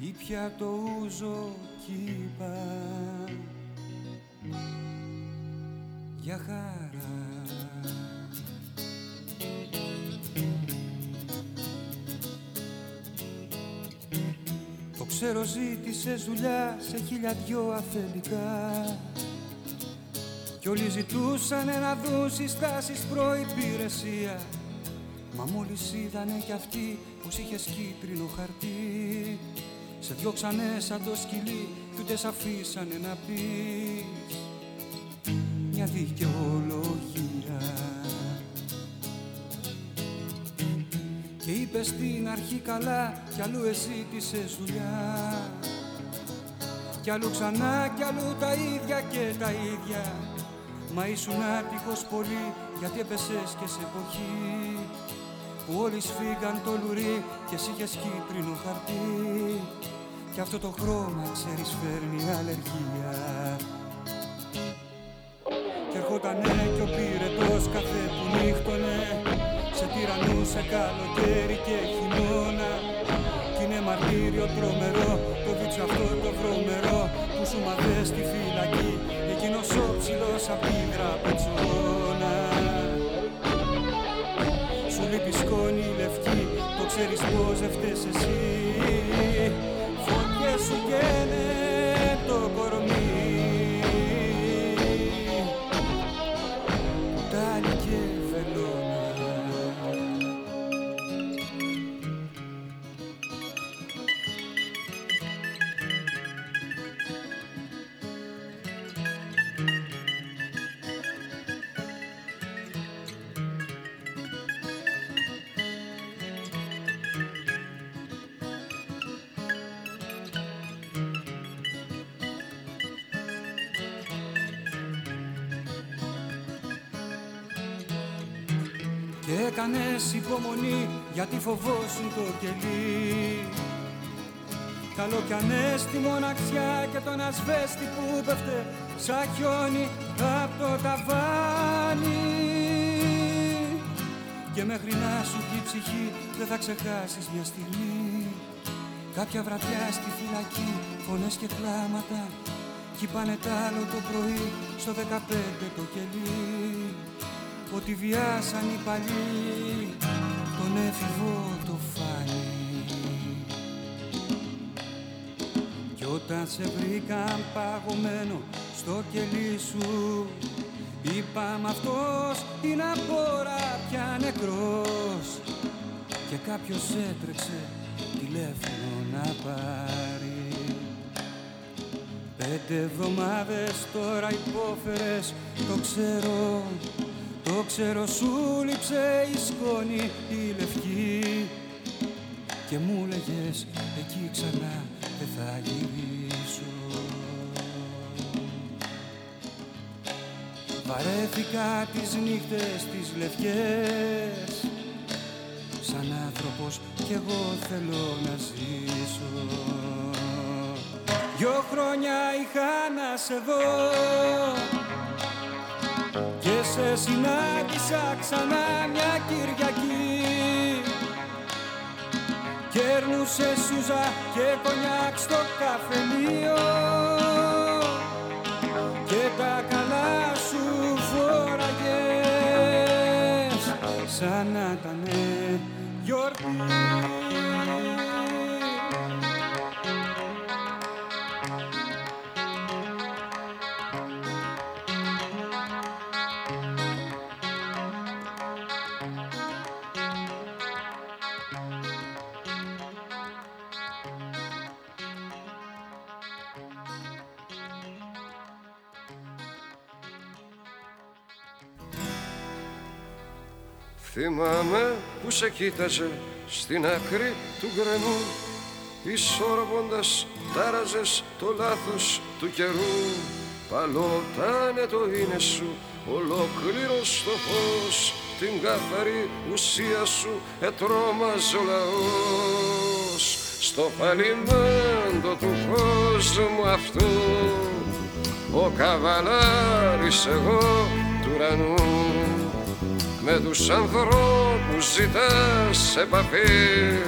ή πια το ούζο κύπα. Για χαρά. Το ξέρω ζήτησες δουλειά σε χίλια δυο αφεντικά. Κι όλοι ζητούσαν να δουν συστάσεις προϋπηρεσία. Μα μόλις είδανε κι αυτοί πως είχες κίτρινο χαρτί Σε διώξανε σαν το σκυλί κι ούτε σ' αφήσανε να πεις. Μια δικαιολογία. Και είπες στην αρχή καλά κι αλλού εζήτησες δουλειά κι αλλού ξανά κι αλλού τα ίδια και τα ίδια. Μα ήσουν άτυχος πολύ γιατί έπεσες και σε εποχή. Που όλοι σφίγγαν το λουρί και εσύ είχες κίτρινο χαρτί και αυτό το χρώμα ξέρεις φέρνει αλλεργία. Και ερχότανε κι ο πυρετός καφέ που νύχτωνε σε τυραννούσε καλοκαίρι και χειμώνα. Κι είναι μαρτύριο τρομερό το βίτσο αυτό το βρωμερό που σου μαθέ στη φυλακή εκείνος ο ψηλός απ' την τραπετσόνα σου λείπει σκόνη λευκή το ξέρεις πως δεν φταίς εσύ φωτιές σου υπομονή γιατί φοβόσουν το κελί. Καλό κι ανέστη μοναξιά και τον ασβέστη που πέφτε σαν χιόνι απ' το ταβάνι. Και μέχρι να σου πει η ψυχή δεν θα ξεχάσεις μια στιγμή. Κάποια βραδιά στη φυλακή φωνές και κλάματα Κι είπανε τ' άλλο το πρωί στο 15 το κελί. Ότι βιάσαν οι παλιοί τον έφηβο το φάνη. Κι όταν σε βρήκαν παγωμένο στο κελί σου είπαμε αυτός είναι απόρα πια νεκρός και κάποιος έτρεξε τηλέφωνο να πάρει. Πέντε εβδομάδες τώρα υπόφερες το ξέρω το ξέρω σου λείψε η σκόνη η λευκή. Και μου λέγες εκεί ξανά δεν θα γυρίσω Βαρέθηκα τις νύχτες τις λευκές. Σαν άνθρωπος κι εγώ θέλω να ζήσω. Δυο χρόνια είχα να σε δω και σε συνάντησα ξανά μια Κυριακή Κέρνουσε σούζα και κονιάκ στο καφενείο Και τα καλά σου φόραγες σαν να ήταν γιορτή. Θυμάμαι που σε κοίταζε στην άκρη του γκρεμού Ισορροπώντας τάραζες το λάθος του καιρού. Παλότανε το είναι σου ολόκληρος στο φως Την καθαρή ουσία σου ετρώμαζε ο λαός. Στο παλιμέντο του κόσμου αυτού Ο καβαλάρης εγώ του ουρανού με τους ανθρώπους ζητάς επαφή.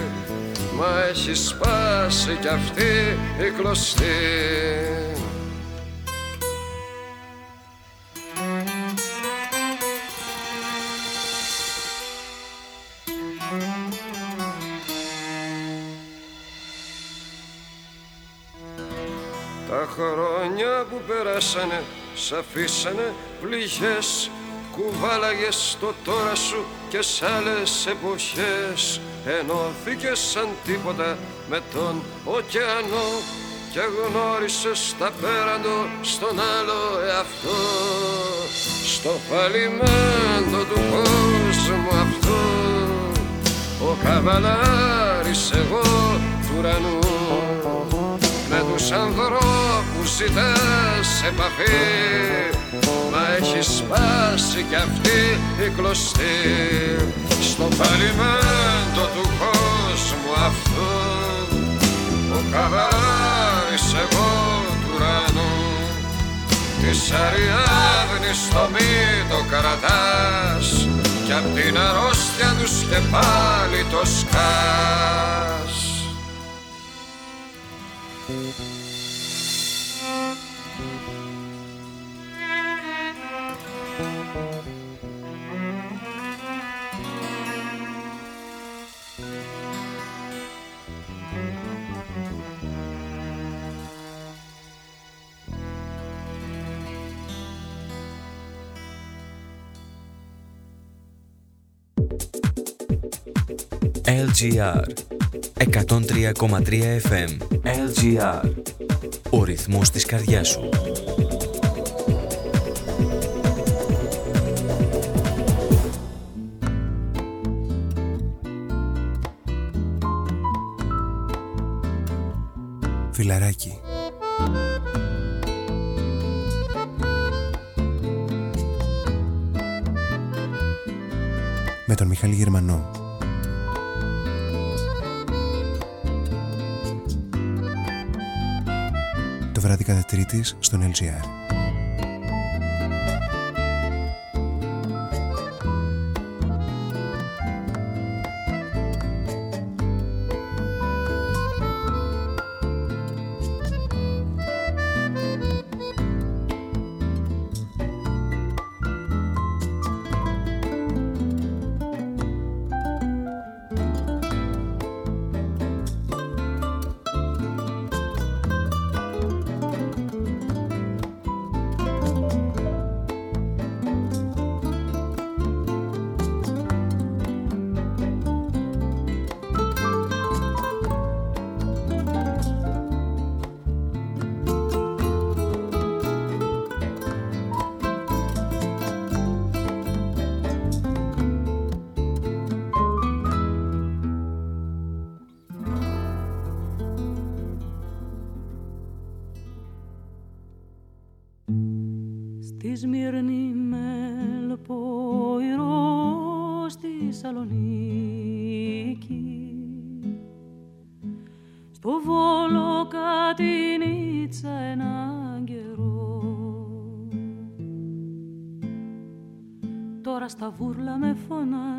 Μα έχει σπάσει κι αυτή η κλωστή. Τα χρόνια που περάσανε σ' αφήσανε πληγές Κουβάλαγες το τώρα σου και σ' άλλες εποχές. Ενώθηκες σαν τίποτα με τον ωκεανό Και γνώρισες τα πέραντο στον άλλο εαυτό. Στο φαλιμέντο του κόσμου αυτού Ο καβαλάρης εγώ του ουρανού. Με τους ανθρώπους ζητάς επαφή Μα έχει σπάσει κι αυτή η κλωστή. Στο παλιμέντο του κόσμου αυτού Ο καβάρης εγώ του ουρανού. Της Αριάδνης το μύτο κρατάς Κι απ' την αρρώστια τους και πάλι το σκάς LGR 103,3 FM LGR Ο ρυθμός της καρδιάς σου. Φιλαράκι. Με τον Μιχάλη Γερμανό βράδυ κατά τρίτης στον LGR στα βούρλα με φωνάζουν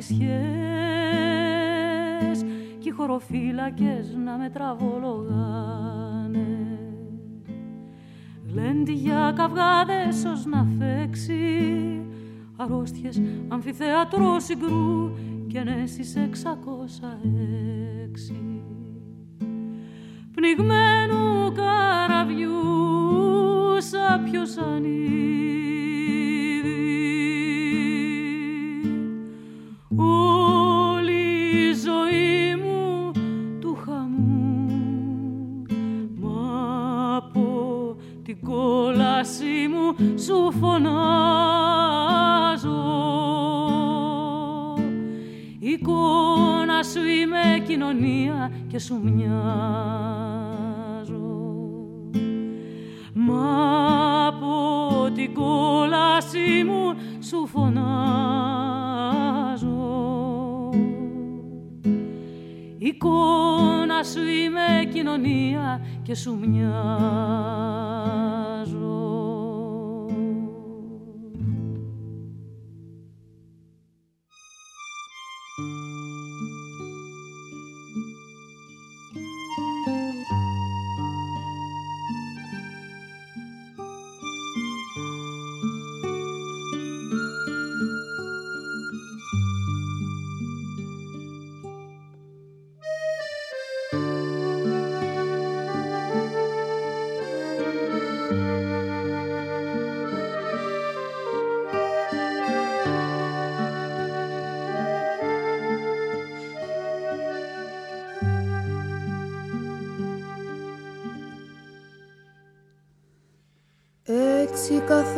βρισχές και οι χωροφύλακες να με τραβολογάνε. γλέντια για καυγάδες ως να φέξει αρρώστιες αμφιθεατρό συγκρού και νέσεις εξακόσια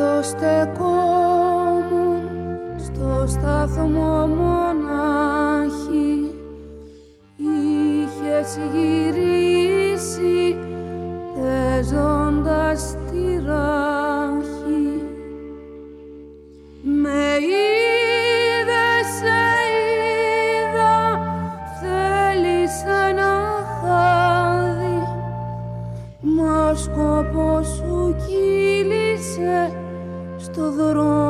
στο στεκό μου, στο σταθμό μονάχη. Είχες γυρίσει παίζοντας τη ράχη olurum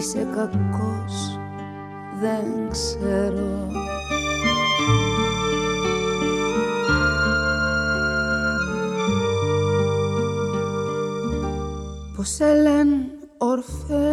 είσαι κακός δεν ξέρω. Πως σε λένε ορφές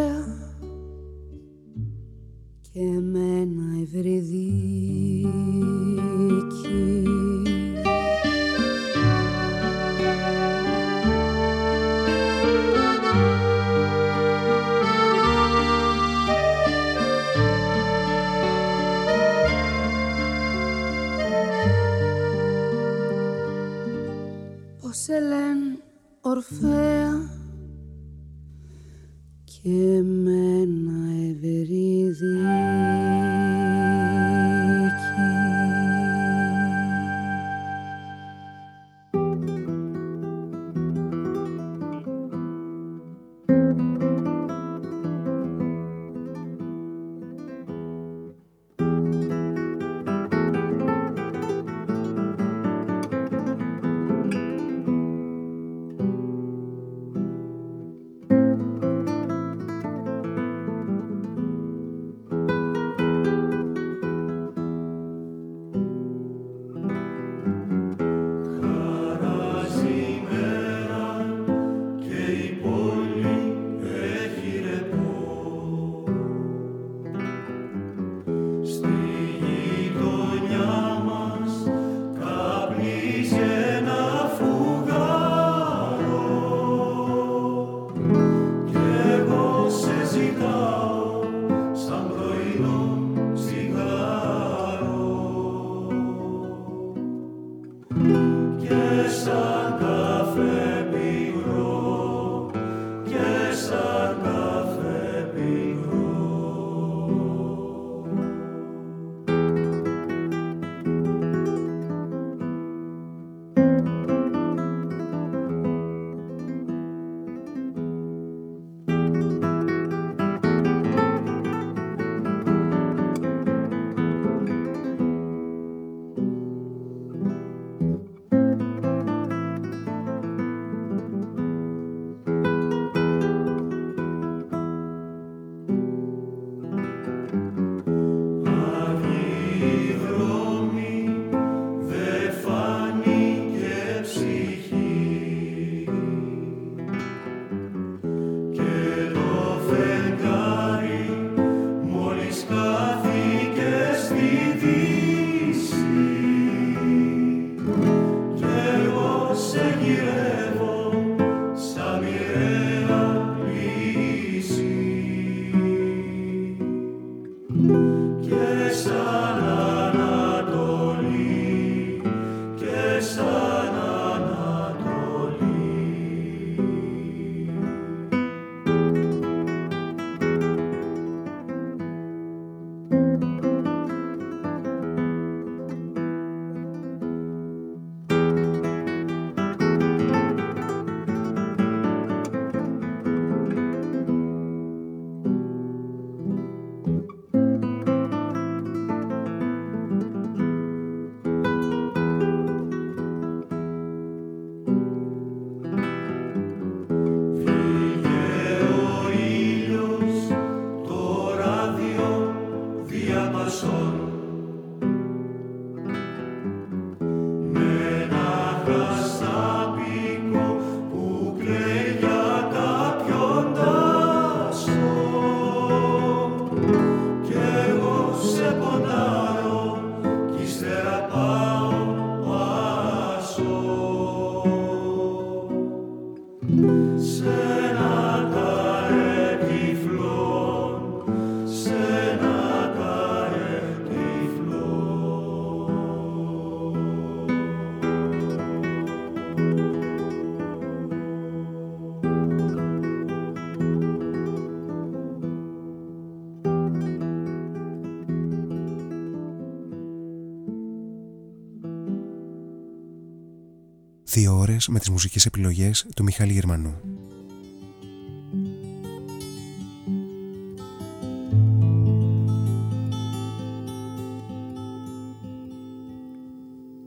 Δύο ώρες με τις μουσικές επιλογές του Μιχάλη Γερμανού.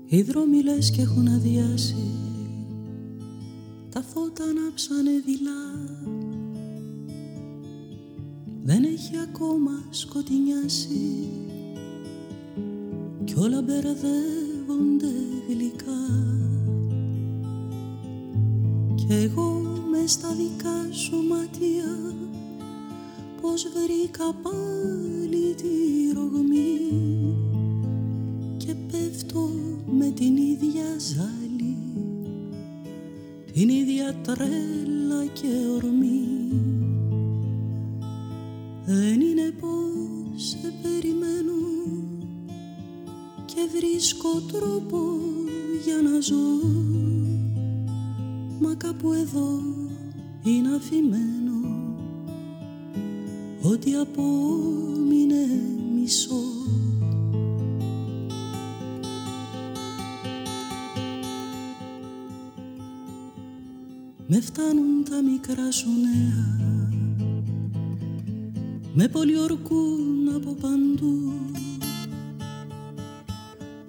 Οι δρόμοι λες και έχουν αδειάσει Τα φώτα ανάψανε δειλά Δεν έχει ακόμα σκοτεινιάσει Κι όλα μπερδεύονται βρήκα πάλι τη ρογμή Και πέφτω με την ίδια ζάλη την ίδια τρέλα και ορμή. Δεν είναι πως σε περιμένω και βρίσκω τρόπο για να ζω. Μα κάπου εδώ είναι αφημένος ότι απόμεινε μισό. Με φτάνουν τα μικρά σου νέα. Με πολιορκούν από παντού.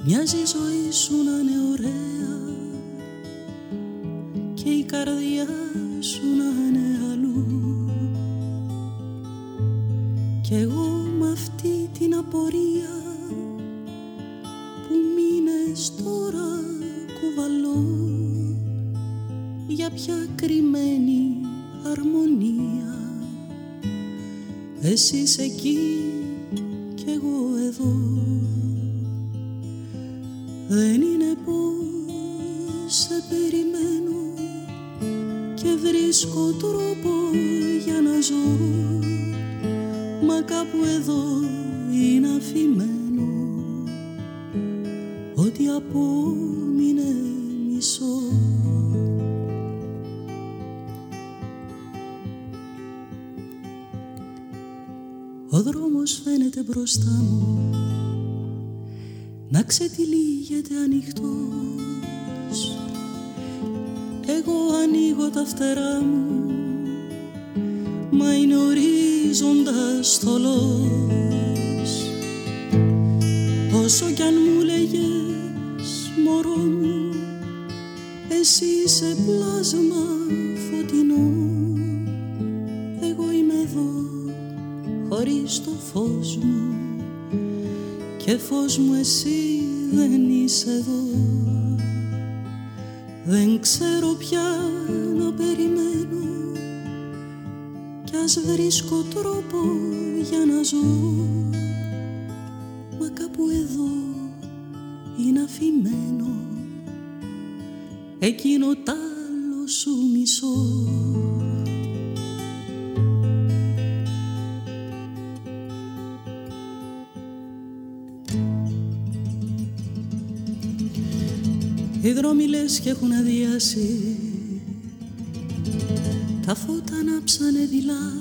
Μοιάζει η ζωή σου να είναι ωραία. Και η καρδιά σου να είναι αυτή την απορία Που μήνες τώρα κουβαλώ για ποια κρυμμένη αρμονία. Εσύ είσαι εκεί κι εγώ εδώ. Δεν είναι πως σε περιμένω και βρίσκω τρόπο για να ζω. Μα κάπου εδώ είναι αφημένο ότι απόμεινε μισό. Ο δρόμος φαίνεται μπροστά μου να ξετυλίγεται ανοιχτός. Εγώ ανοίγω τα φτερά μου μα είναι ορίζοντας θολός Όσο κι αν μου λέγες μωρό μου εσύ είσαι πλάσμα φωτεινό. Εγώ είμαι εδώ χωρίς το φως μου και φως μου εσύ δεν είσαι εδώ. Δεν ξέρω πια να περιμένω κι ας βρίσκω τρόπο για να ζω εκείνο τ' άλλο σου μισό. Οι δρόμοι λες και έχουν αδειάσει. Τα φώτα ανάψανε δειλά.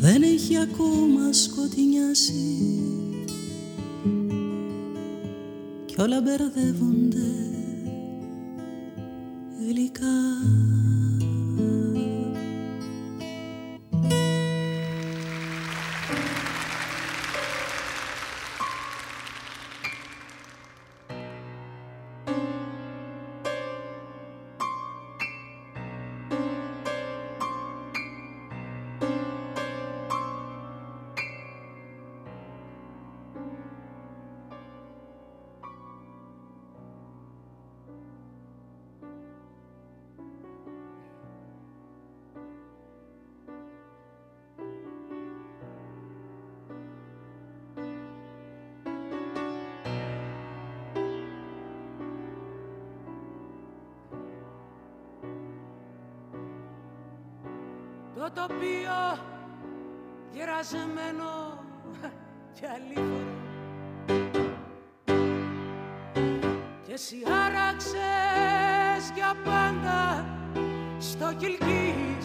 Δεν έχει ακόμα σκοτεινιάσει Κι όλα Το τοπίο γερασμένο. Και αλήθωρο και εσύ άραξες για πάντα στο κυλκής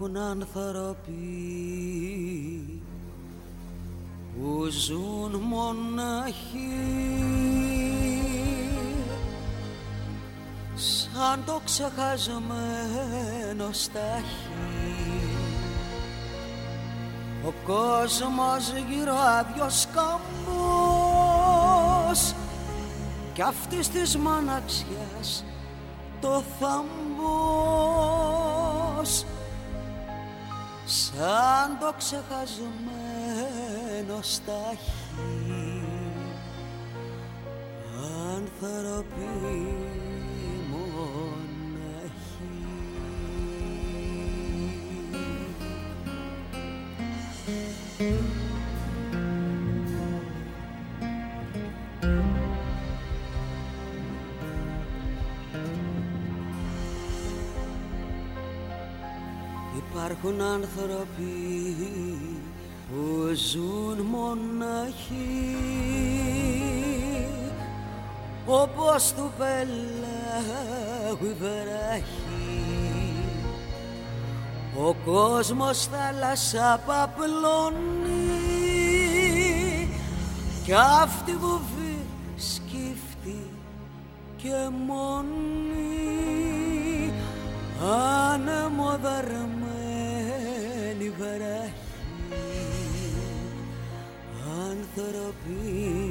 υπάρχουν άνθρωποι που ζουν μονάχοι σαν το ξεχασμένο στάχι ο κόσμος γυράδιο σκαμπός κι αυτής της μαναξιάς το θαμπός. το ξεχασμένο στάχι άνθρωποι μοναχοί Υπάρχουν άνθρωποι όπως του πελάγου η βράχη ο κόσμος θάλασσα παπλώνει κι αυτή βουβή σκύφτη και μόνη. Ανεμοδαρμένη βράχη άνθρωποι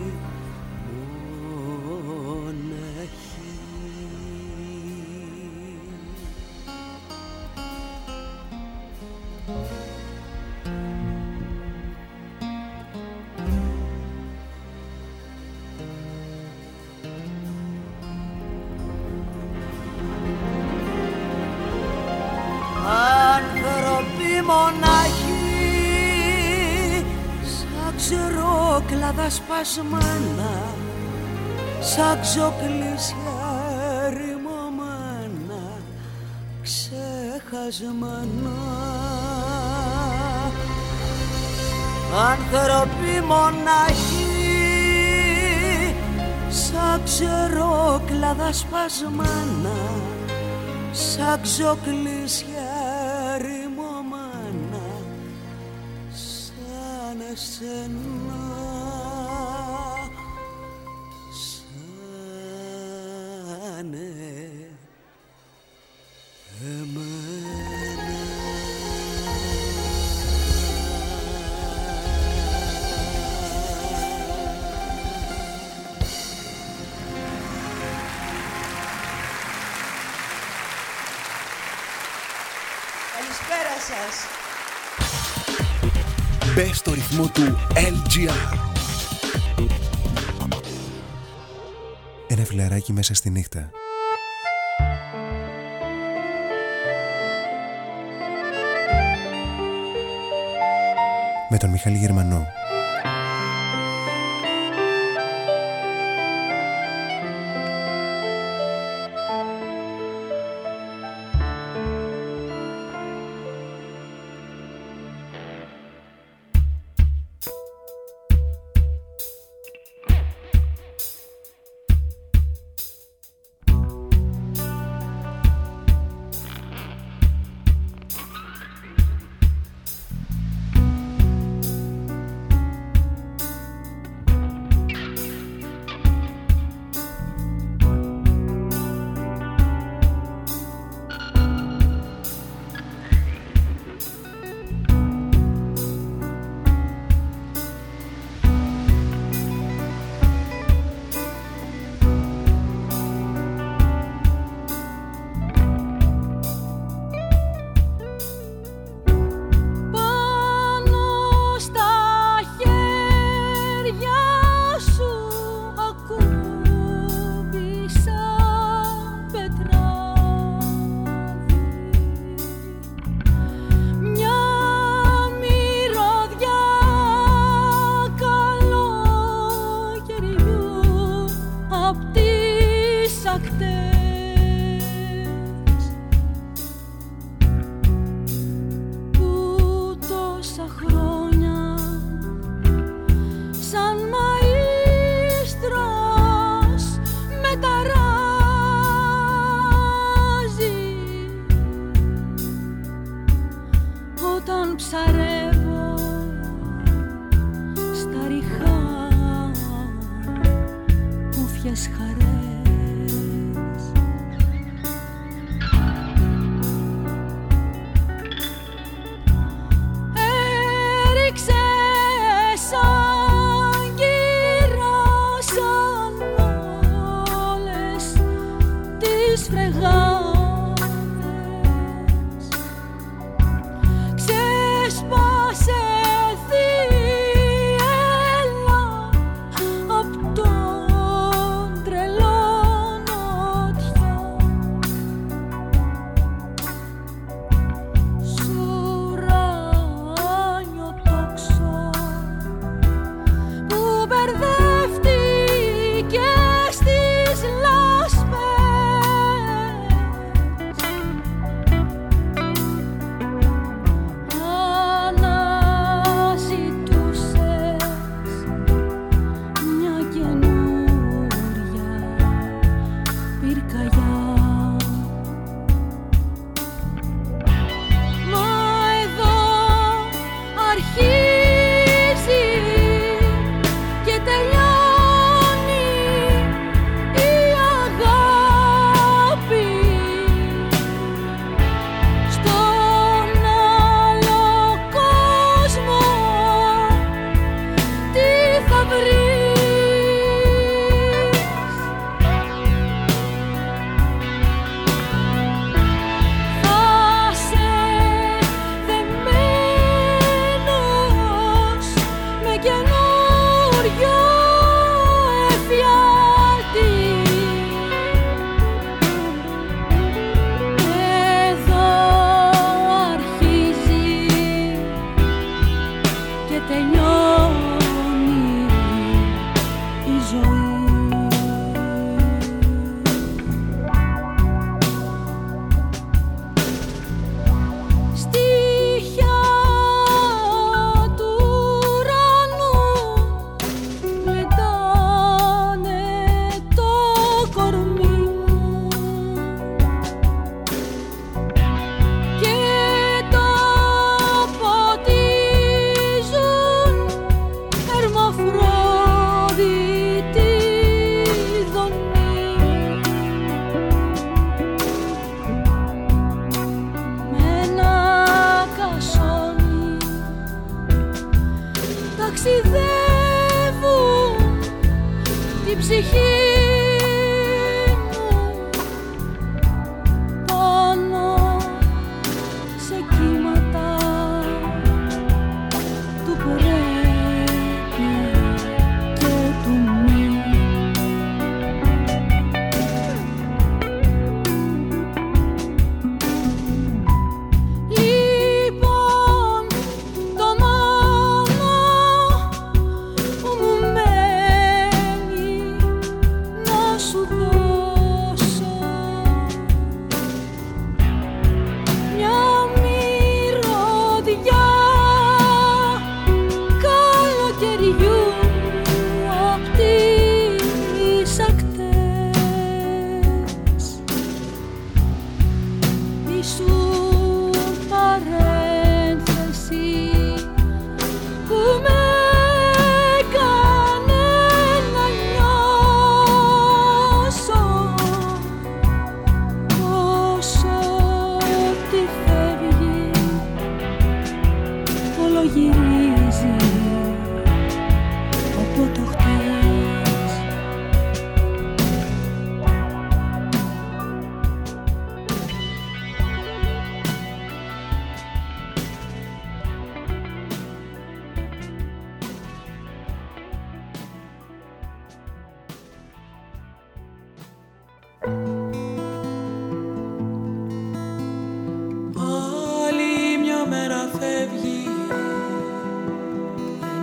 σπασμένα σαν ξοκλήσια ρημωμένα ξεχασμένα Άνθρωποι μονάχοι σαν ξερόκλαδα σπασμένα σαν ξοκλήσια Μπε στο ρυθμό του LGR. Ένα φιλαράκι μέσα στη νύχτα. Με τον Μιχάλη Γερμανό.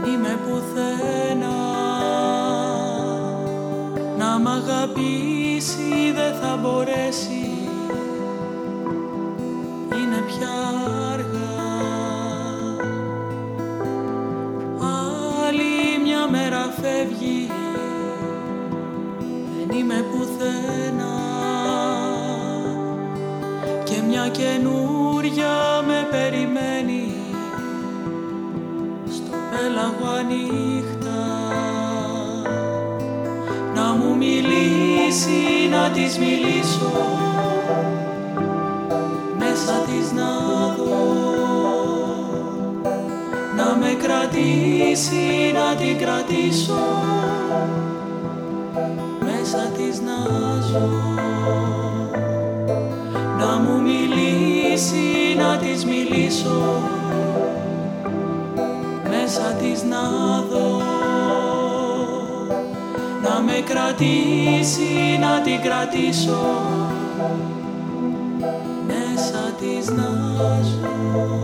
είμαι πουθένα. Να μ' αγαπήσει δεν θα μπορέσει. Είναι πια αργά. Άλλη μια μέρα φεύγει. Δεν είμαι πουθένα. Και μια καινούργια κρίση να της μιλήσω μέσα της να δω. Να με κρατήσει να την κρατήσω μέσα της να ζω. Να μου μιλήσει να της μιλήσω μέσα της να δω με κρατήσει να την κρατήσω. Μέσα της να ζω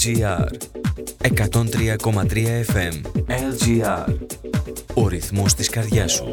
LGR 103,3 FM LGR Ο ρυθμός της καρδιάς σου.